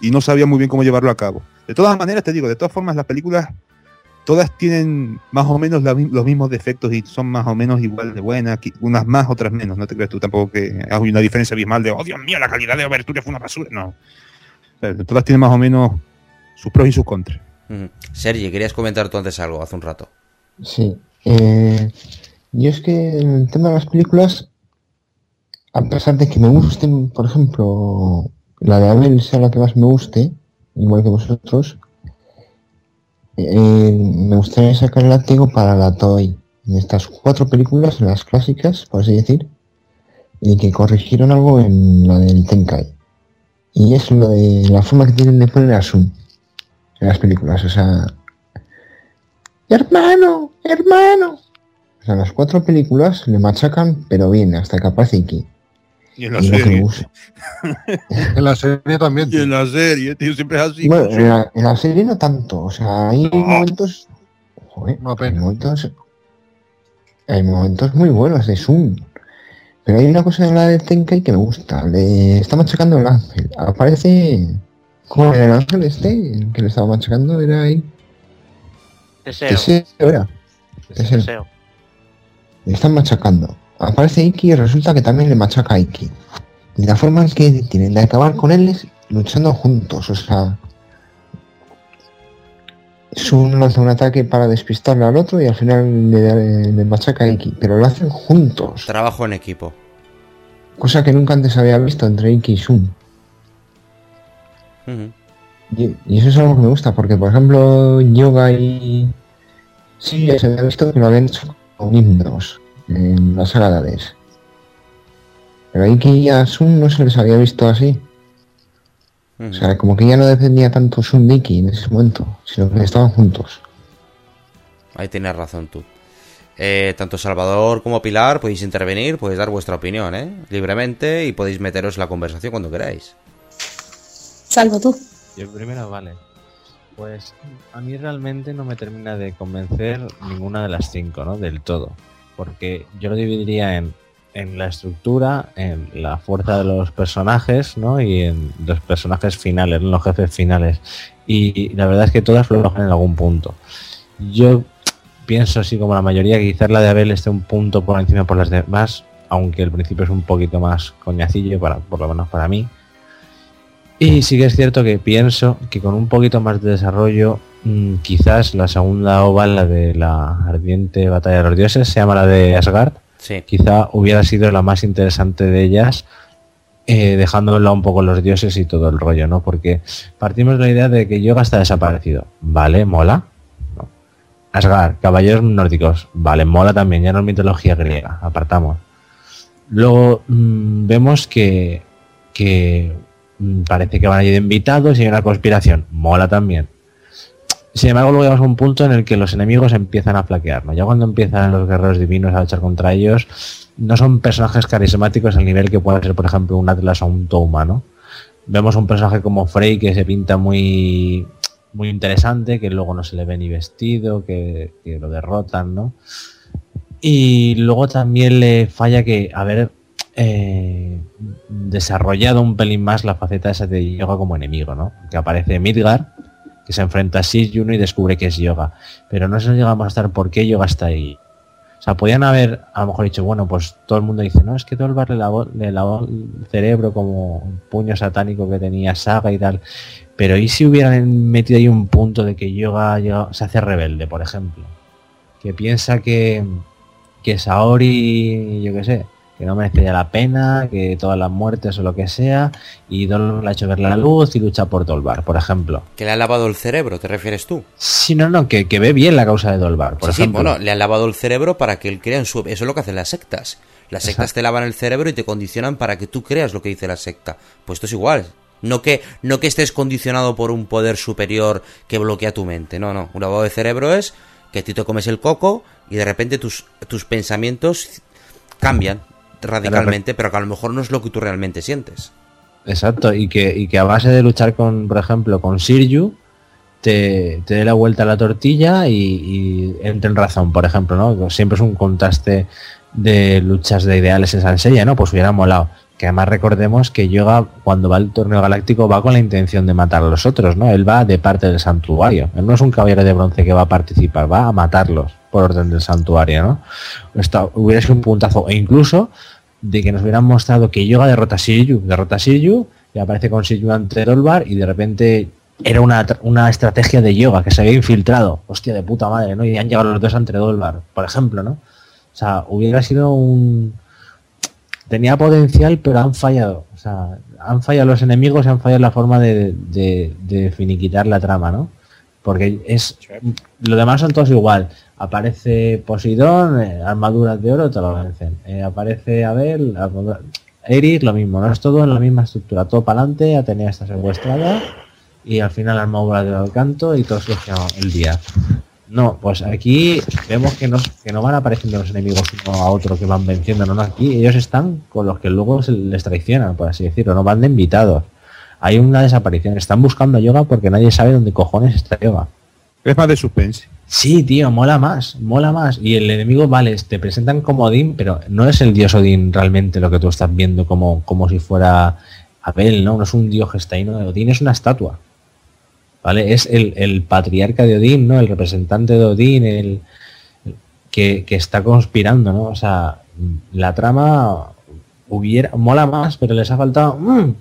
Y no sabía muy bien cómo llevarlo a cabo. De todas maneras, te digo, de todas formas, las películas todas tienen más o menos la los mismos defectos y son más o menos igual de buenas, unas más, otras menos. No te creas tú tampoco que hay una diferencia abismal de, oh Dios mío, la calidad de Overture fue una basura. No. Todas tienen más o menos sus pros y sus contras. Ujú. Sergi, querías comentar tú antes algo hace un rato. Sí. eh, yo es que el tema de las películas, a pesar de que me gusten, por ejemplo, la de Abel sea la que más me guste, igual que vosotros, eh, me gustaría sacar el látigo para la Toy. En estas cuatro películas, las clásicas, por así decir, y que corrigieron algo en la del Tenkai. Y es lo de la forma que tienen de poner a Sun en las películas. O sea, hermano, hermano. O sea, las cuatro películas le machacan, pero bien, hasta que aparece Iki. Y en la Y serie. En la serie también. Y en la serie, tío, siempre es así. Bueno, en la, en la serie no tanto. O sea, hay momentos. Joder, hay momentos. Hay momentos muy buenos de Sun. Pero hay una cosa en la de Tenkai que me gusta. Le está machacando el ángel. Aparece. ¿Cómo era el ángel este? El que le estaba machacando era ahí. Deseo. Ese era. Es el- Deseo. Le están machacando. Aparece Iki y resulta que también le machaca a Iki. Y la forma en que tienen de acabar con él es luchando juntos. O sea, Sun lanza un ataque para despistarle al otro y al final le, da- le machaca a Iki. Pero lo hacen juntos. Trabajo en equipo. Cosa que nunca antes había visto entre Iki y Sun. Ujú. Y, y eso es algo que me gusta, porque por ejemplo, Yoga y. Sí, ya se había visto que lo habían hecho himnos en la saga de Hades. Pero a Iki y a Sun no se les había visto así. O sea, como que ya no dependía tanto Sun Iki en ese momento, sino que estaban juntos. Ahí tienes razón tú. Eh, tanto Salvador como Pilar podéis intervenir, podéis dar vuestra opinión, ¿eh? Libremente y podéis meteros en la conversación cuando queráis. Salvo tú. Yo primero, vale. Pues a mí realmente no me termina de convencer ninguna de las cinco, ¿no? Del todo. Porque yo lo dividiría en, en la estructura, en la fuerza de los personajes, ¿no? Y en los personajes finales, en los jefes finales. Y, la verdad es que todas flojan en algún punto. Yo pienso así como la mayoría, que quizás la de Abel esté un punto por encima por las demás, aunque el principio es un poquito más coñacillo, para, por lo menos para mí. Y sí que es cierto que pienso que con un poquito más de desarrollo, mm, quizás la segunda ova, la de la ardiente batalla de los dioses, se llama la de Asgard, Sí. quizá hubiera sido la más interesante de ellas, eh, dejándolo un poco los dioses y todo el rollo, ¿no? Porque partimos de la idea de que Yoga está desaparecido. Vale, mola. No. Asgard, caballeros nórdicos. Vale, mola también, ya no es mitología griega, apartamos. Luego mm, vemos que, que parece que van a ir invitados y hay una conspiración. Mola también. Sin embargo, luego llegamos a un punto en el que los enemigos empiezan a flaquear, ¿no? Ya cuando empiezan los guerreros divinos a luchar contra ellos, no son personajes carismáticos al nivel que puede ser, por ejemplo, un Atlas o un Touma, ¿no? Vemos un personaje como Frey que se pinta muy muy interesante, que luego no se le ve ni vestido, que, que lo derrotan, ¿no? Y luego también le falla que haber eh, desarrollado un pelín más la faceta esa de Yoga como enemigo, ¿no? Que aparece Midgar, que se enfrenta a Juno y descubre que es Yoga. Pero no se llegamos a estar por qué Yoga está ahí. O sea, podían haber a lo mejor dicho, bueno, pues todo el mundo dice, no, es que Dolvar le lavó, le lavó el cerebro como un puño satánico que tenía Saga y tal. Pero ¿y si hubieran metido ahí un punto de que Yoga, llega- se hace rebelde, por ejemplo? Que piensa que, que Saori, yo qué sé, que no merece ya la pena, que todas las muertes o lo que sea, y Dolvar le ha hecho ver la luz y lucha por Dolvar, por ejemplo. Que le han lavado el cerebro, ¿te refieres tú? Si no, no, que, que ve bien la causa de Dolvar, por Sí, sí, ejemplo. bueno, le han lavado el cerebro para que él crea en su... Eso es lo que hacen las sectas. Las sectas Exacto. te lavan el cerebro y te condicionan para que tú creas lo que dice la secta. Pues esto es igual. No que, no que estés condicionado por un poder superior que bloquea tu mente. No, no. Un lavado de cerebro es que tú te comes el coco y de repente tus, tus pensamientos cambian radicalmente, pero que a lo mejor no es lo que tú realmente sientes. Exacto, y que, y que a base de luchar con, por ejemplo, con Sirju, te, te dé la vuelta a la tortilla y, y entre en razón, por ejemplo, ¿no? Siempre es un contraste de luchas de ideales en Sansella, ¿no? Pues hubiera molado. Que además recordemos que Yoga, cuando va al torneo galáctico, va con la intención de matar a los otros, ¿no? Él va de parte del santuario. Él no es un caballero de bronce que va a participar, va a matarlos por orden del santuario, ¿no? Esto hubiera sido un puntazo. E incluso de que nos hubieran mostrado que Yoga derrota a Shiryu, derrota a Shiryu y aparece con Shiryu ante Dolvar y de repente era una, una estrategia de Yoga que se había infiltrado. Hostia de puta madre, ¿no? Y han llegado los dos ante Dolvar, por ejemplo, ¿no? O sea, hubiera sido un... Tenía potencial, pero han fallado. O sea, han fallado los enemigos y han fallado la forma de, de, de finiquitar la trama, ¿no? Porque es... Lo demás son todos igual. Aparece Poseidón, eh, armaduras de oro, te lo vencen. Eh, aparece Abel, armadura- Eris, lo mismo, ¿no? Es todo en la misma estructura. Todo para adelante, Atenea está secuestrada y al final armadura del canto y todo solucionado el día. No, pues aquí vemos que no, que no van apareciendo los enemigos uno a otro que van venciendo, no, no, aquí ellos están con los que luego se les traicionan, por así decirlo, no van de invitados. Hay una desaparición, están buscando a Yoga porque nadie sabe dónde cojones está Yoga. Es más de suspense. Sí, tío, mola más, mola más. Y el enemigo, vale, te presentan como Odín, pero no es el dios Odín realmente lo que tú estás viendo como, como si fuera Abel, ¿no? No es un dios gestaíno, Odín es una estatua. ¿Vale? Es el, el patriarca de Odín, ¿no? El representante de Odín, el, el- que, que está conspirando, ¿no? O sea, la trama hubiera, mola más, pero les ha faltado. mm,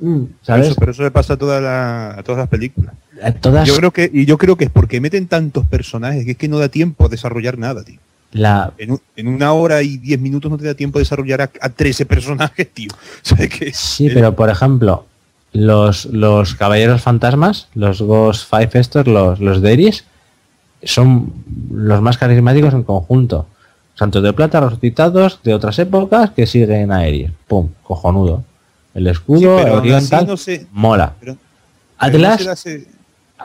mm, ¿Sabes? Eso, pero eso le pasa a, toda la- a todas las películas. A todas- Yo creo que, y yo creo que es porque meten tantos personajes que es que no da tiempo a desarrollar nada, tío. La, En, un- en una hora y diez minutos no te da tiempo a desarrollar a, a 13 personajes, tío. O sea, que Sí, pero por ejemplo, los, los caballeros fantasmas, los Ghost Five estos, los, los Deris, son los más carismáticos en conjunto. Santos de plata resucitados de otras épocas que siguen a Aries. Pum, cojonudo. El escudo, pero aún Orión, así tal, no mola. pero- Atlas, pero no se hace-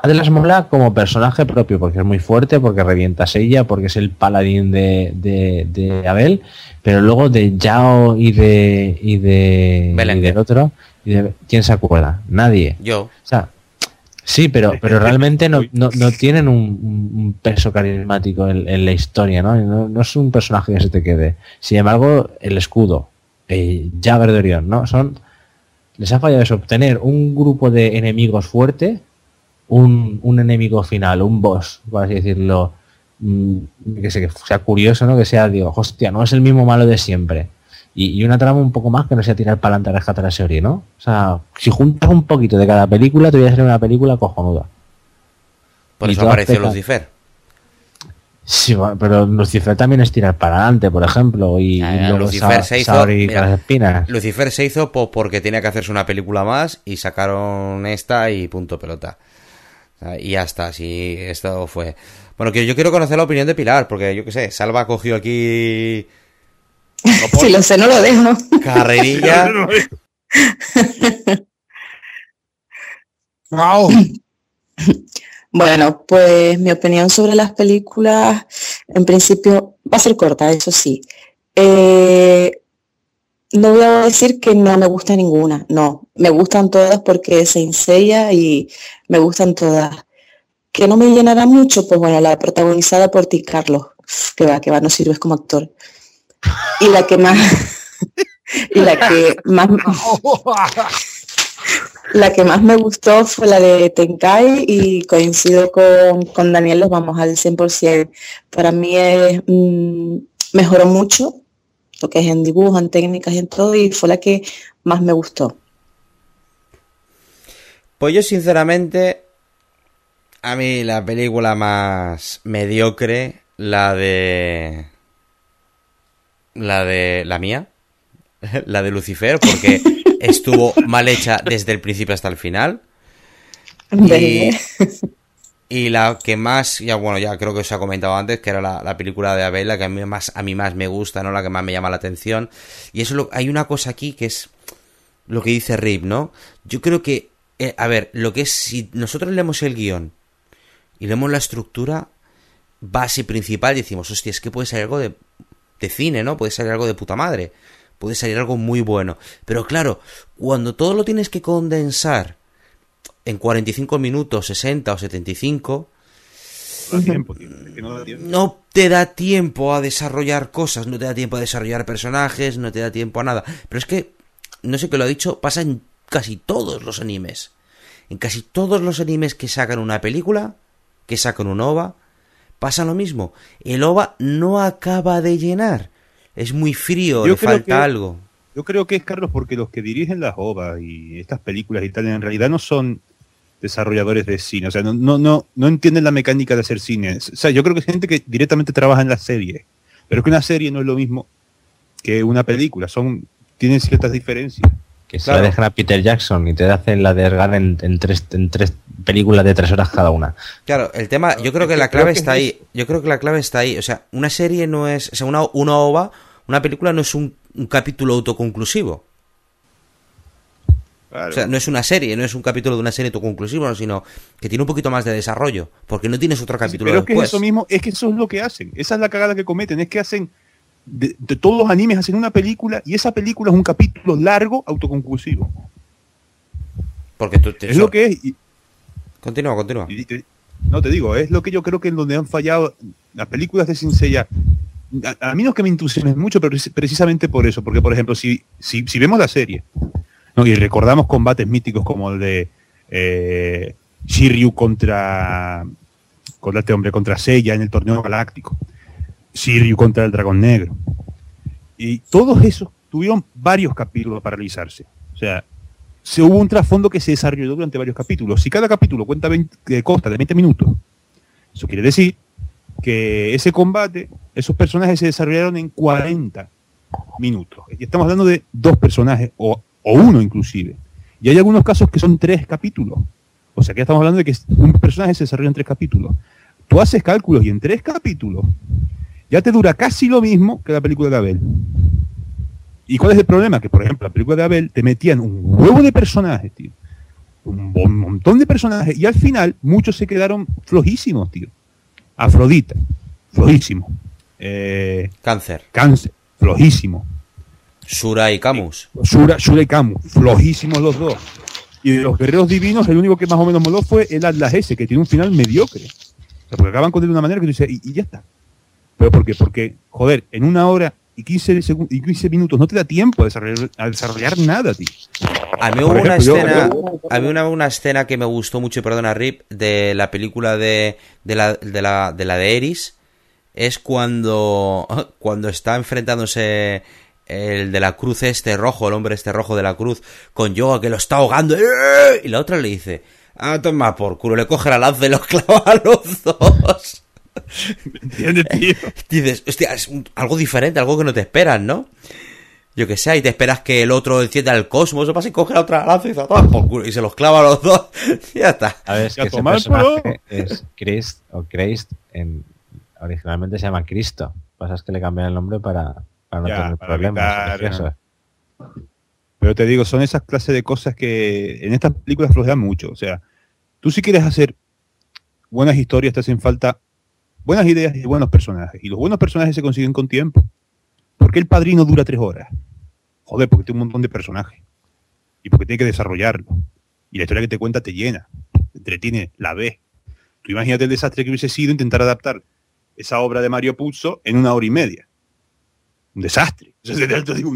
Atlas mola como personaje propio, porque es muy fuerte, porque revienta ella, porque es el paladín de, de, de Abel, pero luego de Yao y de y de y del otro, y de- ¿quién se acuerda? Nadie. Yo. O sea, sí, pero, pero realmente no, no, no tienen un, un- un peso carismático en, en la historia, ¿no? ¿no? no es un personaje que se te quede. Sin embargo, el escudo, eh, Jagger de Orión, ¿no? Son. Les ha fallado eso, obtener un grupo de enemigos fuerte, un, un enemigo final, un boss, por así decirlo, mm, que, se- que sea curioso, ¿no? Que sea, digo, hostia, no es el mismo malo de siempre. Y, y una trama un poco más que no sea tirar para adelante a rescatar a Seori, ¿no? O sea, si juntas un poquito de cada película, te voy a hacer una película cojonuda. Por Y eso apareció. Lucifer. Sí, pero Lucifer también es tirar para adelante, por ejemplo, y, y luego Lucifer se hizo. Mira, las espinas. Lucifer se hizo po- porque tenía que hacerse una película más y sacaron esta y punto pelota. Sea, Y ya está, así esto fue. Bueno, que yo quiero conocer la opinión de Pilar, porque yo qué sé, Salva cogió aquí Si lo sé, no lo dejo. carrerilla. Bueno, pues mi opinión sobre las películas, en principio, va a ser corta, eso sí. Eh, no voy a decir que no me gusta ninguna, no, me gustan todas porque se ensella y me gustan todas. Que no me llenará mucho, pues bueno, la protagonizada por ti, Carlos, que va, que va, no sirves como actor. Y la que más, y la que más, la que más me gustó fue la de Tenkai y coincido con, con Daniel, los vamos al 100%. Para mí es, mm, mejoró mucho lo que es en dibujo, en técnicas y en todo, y fue la que más me gustó. Pues yo sinceramente, a mí la película más mediocre, la de... La de... La mía. La de Lucifer, porque estuvo mal hecha desde el principio hasta el final. Y, y la que más, ya bueno, ya creo que os ha comentado antes, que era la, la película de Abel, la que a mí más, a mí más me gusta, ¿no? La que más me llama la atención. Y eso lo- hay una cosa aquí que es lo que dice Rip, ¿no? Yo creo que, eh, a ver, lo que es, si nosotros leemos el guion y leemos la estructura base principal, decimos, hostia, es que puede ser algo de, de cine, ¿no? Puede salir algo de puta madre. Puede salir algo muy bueno. Pero claro, cuando todo lo tienes que condensar en 45 minutos, 60 o 75, Tiempo, tío, es que no da tiempo. no te da tiempo a desarrollar cosas, no te da tiempo a desarrollar personajes, no te da tiempo a nada. Pero es que, no sé qué lo ha dicho, pasa en casi todos los animes. En casi todos los animes que sacan una película, que sacan un OVA, pasa lo mismo. El OVA no acaba de llenar. Es muy frío, Yo le creo falta que- algo. Yo creo que es Carlos porque los que dirigen las OVA y estas películas y tal en realidad no son desarrolladores de cine, o sea, no, no, no, no entienden la mecánica de hacer cine. O sea, yo creo que es gente que directamente trabaja en la serie, pero es que una serie no es lo mismo que una película, son tienen ciertas diferencias. Que se la dejan a Peter Jackson y te hacen la de Ergar en, en tres, en tres películas de tres horas cada una. Claro, el tema, yo creo que la clave está es- ahí. Yo creo que la clave está ahí. O sea, una serie no es. O sea, una, una OVA, una película no es un, un capítulo autoconclusivo. O sea, no es una serie, no es un capítulo de una serie autoconclusivo, sino que tiene un poquito más de desarrollo. Porque no tienes otro capítulo Pero es que es después. eso mismo, es que eso es lo que hacen, esa es la cagada que cometen, es que hacen de, de todos los animes hacen una película y esa película es un capítulo largo autoconclusivo. Porque tú te- Es lo que es. y- Continúa, continúa. y no te digo, es lo que yo creo que en donde han fallado las películas de Senseiya. A, a mí no es que me entusiasmen mucho, pero es precisamente por eso. Porque, por ejemplo, si, si, si vemos la serie y recordamos combates míticos como el de eh, contra, contra este hombre, contra Seiya en el torneo galáctico, Shiryu contra el dragón negro, y todos esos tuvieron varios capítulos para realizarse. O sea, se hubo un trasfondo que se desarrolló durante varios capítulos. Si cada capítulo cuenta 20, eh, consta de 20 minutos, eso quiere decir que ese combate, esos personajes se desarrollaron en 40 minutos. Y estamos hablando de dos personajes, o, o uno inclusive. Y hay algunos casos que son tres capítulos. O sea que estamos hablando de que un personaje se desarrolla en tres capítulos. Tú haces cálculos y en tres capítulos ya te dura casi lo mismo que la película de Abel. ¿Y cuál es el problema? Que, por ejemplo, la película de Abel te metían un huevo de personajes, tío. Un montón de personajes. Y al final, muchos se quedaron flojísimos, tío. Afrodita, flojísimo. Eh, Cáncer. cáncer, flojísimo. Shura y Camus. Shura y Camus, flojísimos los dos. Y de los guerreros divinos, el único que más o menos moló fue el Atlas ese, que tiene un final mediocre. O sea, porque acaban con él de una manera que tú dices, y, y ya está. ¿Pero por qué? Porque, joder, en una hora y 15, segun- y 15 minutos no te da tiempo a desarrollar, a desarrollar nada, tío. A mí hubo una ejemplo, escena, yo- a mí una, una escena que me gustó mucho, perdona Rip, de la película de, de la, de la de la de Eris, es cuando, cuando está enfrentándose el de la cruz este rojo, el hombre este rojo de la cruz, con Yoga que lo está ahogando, ¡eh! y la otra le dice, ah, toma por culo, le coge la lanza y los clava a los dos. ¿Entiendes, tío? Dices, hostia, es un- algo diferente, algo que no te esperas, ¿no? Yo que sé, y te esperas que el otro encienda el cosmos, o pasa y coge la otra lanza y, dice, "Toma por culo", y se los clava a los dos. y ya está. A ver, es que ese personaje es Christ o Christ, en, originalmente se llama Cristo. Pasa es que le cambian el nombre para, para no Ya, tener para problemas evitar, religiosos. Pero te digo, son esas clases de cosas que en estas películas flojean mucho. O sea, tú si quieres hacer buenas historias, te hacen falta buenas ideas y buenos personajes. Y los buenos personajes se consiguen con tiempo. ¿Por qué el padrino dura tres horas? Joder, porque tiene un montón de personajes. Y porque tiene que desarrollarlo. Y la historia que te cuenta te llena, te entretiene, la ves. Tú imagínate el desastre que hubiese sido intentar adaptar esa obra de Mario Puzo en una hora y media. Un desastre.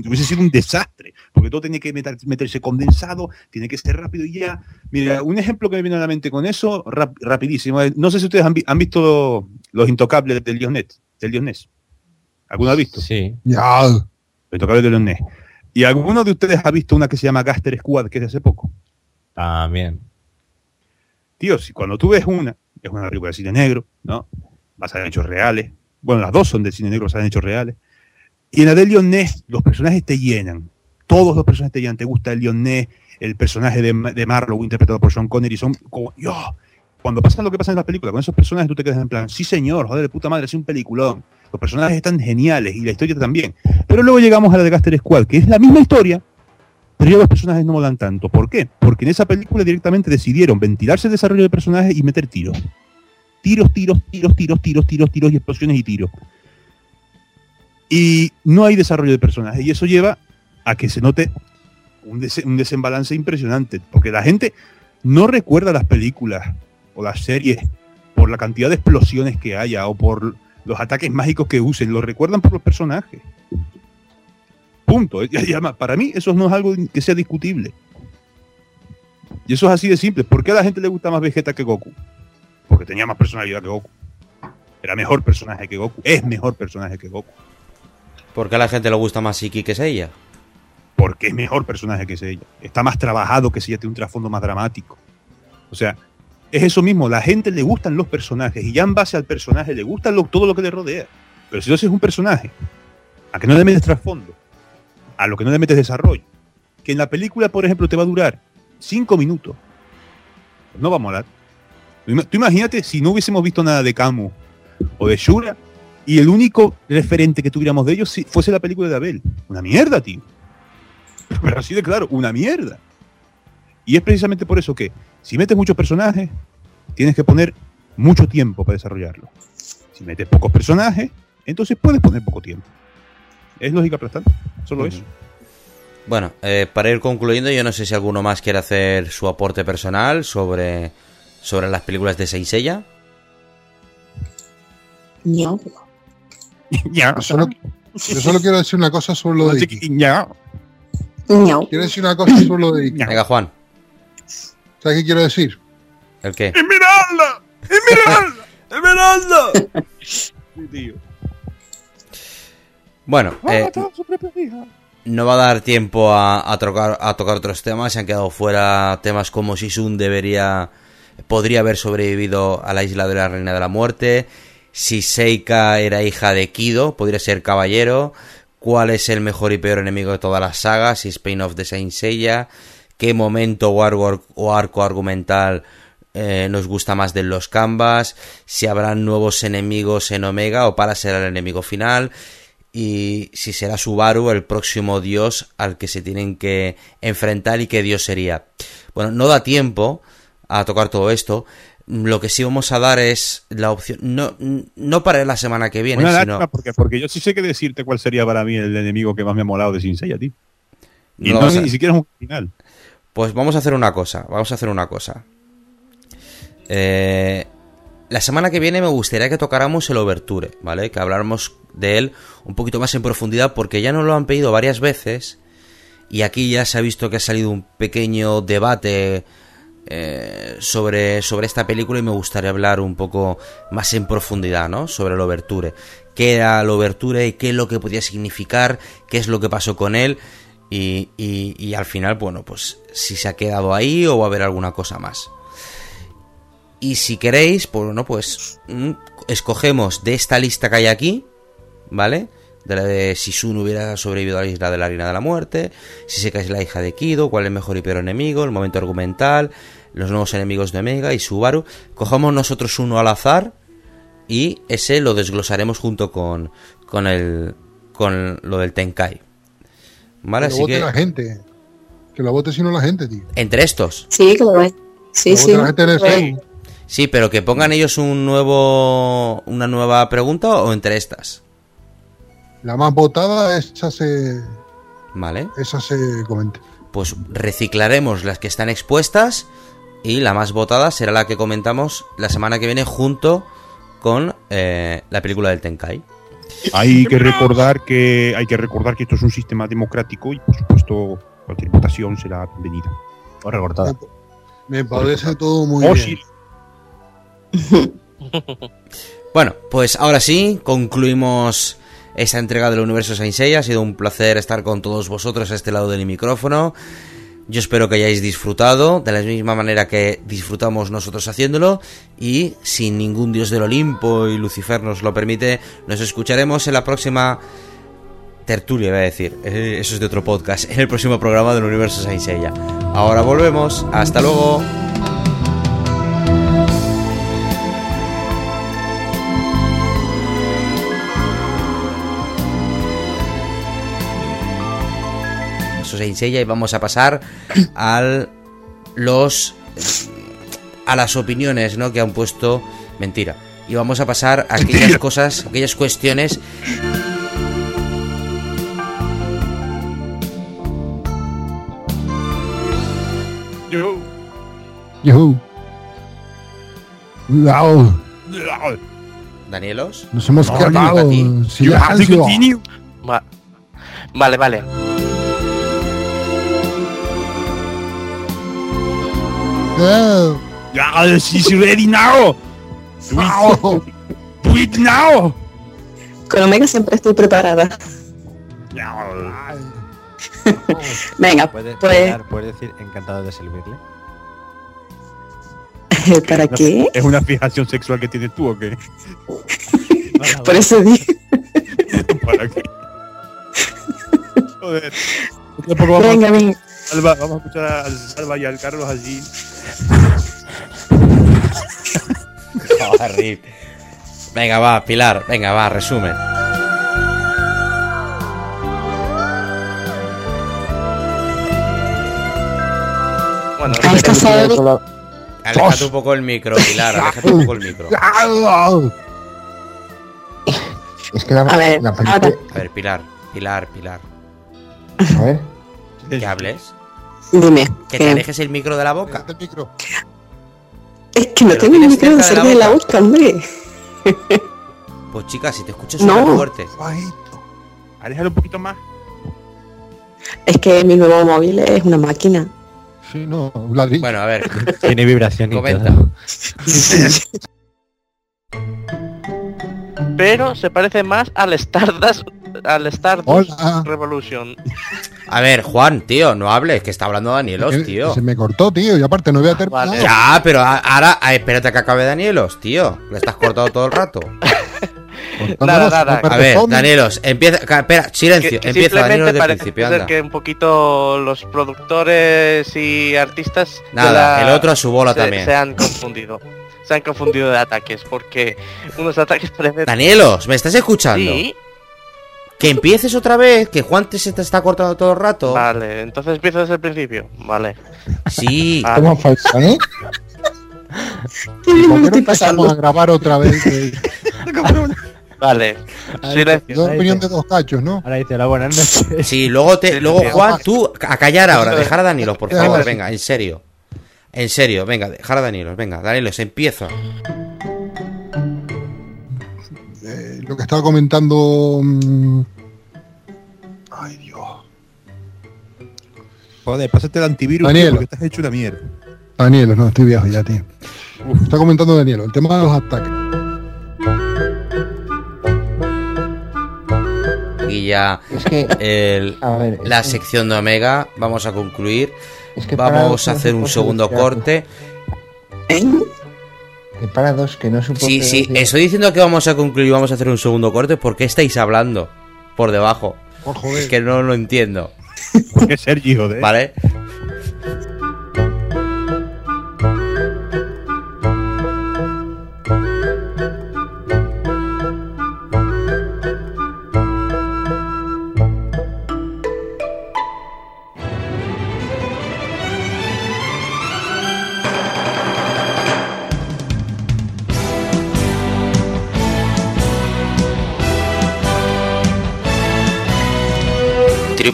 Hubiese sido un desastre. Porque todo tenía que meter- meterse condensado, tiene que ser rápido y ya. Mira, un ejemplo que me viene a la mente con eso, rap- rapidísimo. eh, No sé si ustedes han, vi- han visto Los Intocables del Dios Net, del Dios Ness. ¿Alguno ha visto? Sí. Ya. Los Intocables del Dios Ness. ¿Y alguno de ustedes ha visto una que se llama Gaster Squad, que es de hace poco? También. Tío, si cuando tú ves una, es una película de cine negro, ¿no? Basada en hechos reales. Bueno, las dos son de cine negro basadas en hechos reales. Y en la de Leon Ness, los personajes te llenan. Todos los personajes te llenan. Te gusta el Leon Ness, el personaje de, Ma- de Marlowe interpretado por Sean Connery. Son yo. Cuando pasa lo que pasa en las películas, con esos personajes tú te quedas en plan, sí señor, joder, de puta madre, es un peliculón. Los personajes están geniales y la historia también. Pero luego llegamos a la de Gaster Squad, que es la misma historia, pero ya los personajes no molan tanto. ¿Por qué? Porque en esa película directamente decidieron ventilarse el desarrollo de personajes y meter tiros. Tiros, tiros, tiros, tiros, tiros, tiros, tiros y explosiones y tiros. Y no hay desarrollo de personajes. Y eso lleva a que se note un, des- un desembalance impresionante. Porque la gente no recuerda las películas o las series por la cantidad de explosiones que haya o por los ataques mágicos que usen. Lo recuerdan por los personajes. Punto. Para mí eso no es algo que sea discutible. Y eso es así de simple. ¿Por qué a la gente le gusta más Vegeta que Goku? Porque tenía más personalidad que Goku. Era mejor personaje que Goku. Es mejor personaje que Goku. ¿Por qué a la gente le gusta más Iki que ella? Porque es mejor personaje que ella. Está más trabajado que ella tiene un trasfondo más dramático. O sea, es eso mismo. La gente le gustan los personajes y ya en base al personaje le gusta todo lo que le rodea. Pero si tú haces un personaje a que no le metes trasfondo, a lo que no le metes desarrollo, que en la película, por ejemplo, te va a durar cinco minutos, no va a molar. Tú imagínate si no hubiésemos visto nada de Camus o de Shura y el único referente que tuviéramos de ellos si- fuese la película de Abel. Una mierda, tío. Pero así de claro, una mierda. Y es precisamente por eso que si metes muchos personajes, tienes que poner mucho tiempo para desarrollarlo. Si metes pocos personajes, entonces puedes poner poco tiempo. Es lógica aplastante, solo eso. Bueno, eh, para ir concluyendo, yo no sé si alguno más quiere hacer su aporte personal sobre, sobre las películas de Seiya. No. Yo solo, yo solo quiero decir una cosa sobre lo de Iki. No. Quiero decir una cosa sobre lo de Iki. Venga, Juan. ¿Sabes qué quiero decir? ¿El qué? ¡Esmeralda! ¡Esmeralda! ¡Esmeralda! Sí, tío. Bueno, eh, Mató a su propia hija. no va a dar tiempo a, a tocar, a tocar otros temas. Se han quedado fuera temas como si Sun debería, podría haber sobrevivido a la isla de la Reina de la Muerte. Si Seika era hija de Kido, podría ser caballero. ¿Cuál es el mejor y peor enemigo de todas las sagas? Si es Pain of the Saint Seiya. ¿Qué momento o arco, argumental eh, nos gusta más de los Canvas, si habrán nuevos enemigos en Omega o para ser el enemigo final y si será Subaru el próximo dios al que se tienen que enfrentar y qué dios sería. Bueno, no da tiempo a tocar todo esto. Lo que sí vamos a dar es la opción, no, no para la semana que viene, Una sino... porque, porque yo sí sé que decirte cuál sería para mí el enemigo que más me ha molado de Sin a ti. Y No no, a- ni siquiera es un final. Pues vamos a hacer una cosa, vamos a hacer una cosa. Eh, la semana que viene me gustaría que tocáramos el Overture, ¿vale? Que habláramos de él un poquito más en profundidad porque ya nos lo han pedido varias veces y aquí ya se ha visto que ha salido un pequeño debate eh, sobre, sobre esta película y me gustaría hablar un poco más en profundidad, ¿no? Sobre el Overture. ¿Qué era el Overture y qué es lo que podía significar? ¿Qué es lo que pasó con él? Y, y- al final, bueno, pues si se ha quedado ahí o va a haber alguna cosa más. Y si queréis, pues bueno, pues mm, escogemos de esta lista que hay aquí, ¿vale? De la de si Sun hubiera sobrevivido a la isla de la Reina de la Muerte, si se cae la hija de Kido, cuál es el mejor y peor enemigo, el momento argumental, los nuevos enemigos de Omega y Subaru. Cojamos nosotros uno al azar y ese lo desglosaremos junto con, con, el, con lo del Tenkai. ¿Vale? que lo Así vote que, la gente. Que lo vote si no la gente, tío. entre estos. Sí, que lo. Sí, Lo sí. vote la gente en el Facebook. Sí, pero que pongan ellos un nuevo, una nueva pregunta o entre estas. La más votada, esa se, ¿Vale? esa se comenta. Pues reciclaremos las que están expuestas y la más votada será la que comentamos la semana que viene junto con eh, la película del Tenkai. Hay que recordar que hay que recordar que esto es un sistema democrático y por supuesto cualquier votación será bienvenida. O recortada. Me parece todo muy Oh, bien. sí. Bueno, pues ahora sí, concluimos esta entrega del Universo Saint Seiya. Ha sido un placer estar con todos vosotros a este lado del micrófono. Yo espero que hayáis disfrutado de la misma manera que disfrutamos nosotros haciéndolo. Y si ningún dios del Olimpo y Lucifer nos lo permite, nos escucharemos en la próxima tertulia, voy a decir. Eh, Eso es de otro podcast. En el próximo programa del Universo Saint Seiya. Ahora volvemos. Hasta luego. Seiya y vamos a pasar al los a las opiniones, ¿no? que han puesto mentira. Y vamos a pasar a aquellas cosas, aquellas cuestiones Yo-. Cuidado. Danielos. Nos hemos No, quedado. ti. en Eh, Yeah, she's ready now. Do it, do it now. Con Omega siempre estoy preparada. Venga, ¿Puedes, pues, ¿Puedes decir encantado de servirle? ¿para qué? ¿Es una fijación sexual que tienes tú o qué? Por eso dije. ¿Para qué? Joder. Venga, venga. Alba, vamos a escuchar al Salva y al Carlos allí. Joder, Venga, va, Pilar, venga, va, resumen. Bueno, Sabri. Aléjate un poco el micro, Pilar, aléjate un poco el micro. Es que la, A ver, la película... A ver, Pilar, Pilar, Pilar. A ver. Que hables. Dime. Que ¿qué? te alejes el micro de la boca. el micro. Es que no tengo el micro de cerca la de la boca. boca, hombre. Pues chicas, si te escuchas No. súper fuerte. Aléjalo un poquito más. Es que mi nuevo móvil es una máquina. Sí, no, ladrillo. Bueno, a ver, Tiene vibración y comenta. Pero se parece más al Stardust, al Stardust Hola. Revolution. A ver, Juan, tío, no hables, que está hablando Danielos, tío. Se me cortó, tío, y aparte no voy a terminar. Vale. Ya, pero ahora, ah, espérate que acabe Danielos, tío. Le estás cortado todo el rato. Nada, nada. A ver, Danielos, empieza. Espera, silencio. Que- que empieza Danielos simplemente desde el parece principio, anda. que un poquito los productores y artistas Nada, el otro a su bola se, también. se han confundido. Se han confundido de ataques porque unos ataques parecen Danielos, ¿me estás escuchando? Sí. Que empieces otra vez, que Juan te se te está cortando todo el rato. Vale, entonces empiezo desde el principio. Vale. Sí. Vale. ¿Cómo falsa, no? ¿Por qué no empezamos a grabar otra vez? eh? Vale. Silencio. Dos opinión de dos cachos, ¿no? Ahora dice la buenas noches. Sí, luego te, luego. Juan, tú a callar ahora, dejar a Danielos, por favor, venga, en serio. En serio, venga, dejar a Danielos, venga, Danielos, empieza. Eh, lo que estaba comentando. mm, Ay, Dios. Joder, pásate el antivirus, Daniel. tío, porque estás hecho una mierda. Danielo, no, estoy viejo ya, tío. Está comentando Danielo, el tema de los ataques. Y ya Es que, el- a ver, es la que- sección de Omega, vamos a concluir. Es que para Vamos a hacer no un segundo corte. Que para dos que no supo Sí, sí, decir- estoy diciendo que vamos a concluir, vamos a hacer un segundo corte. ¿Por qué estáis hablando por debajo? Es que no lo entiendo, Porque Sergi, joder. ¿vale?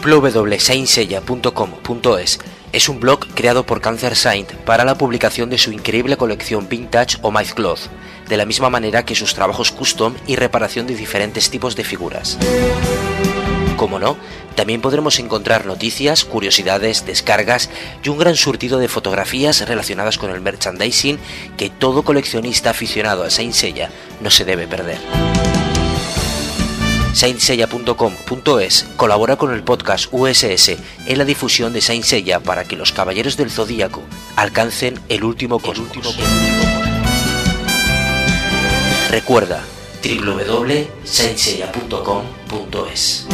www.saintseiya.com.es es un blog creado por Cancer Saint para la publicación de su increíble colección vintage o Cloth, de la misma manera que sus trabajos custom y reparación de diferentes tipos de figuras. Como no, también podremos encontrar noticias, curiosidades, descargas y un gran surtido de fotografías relacionadas con el merchandising que todo coleccionista aficionado a Saint Seiya no se debe perder. SaintSeiya.com.es colabora con el podcast USS en la difusión de Saint Seiya para que los caballeros del Zodíaco alcancen el último cosmos. Recuerda www.saintseiya.com.es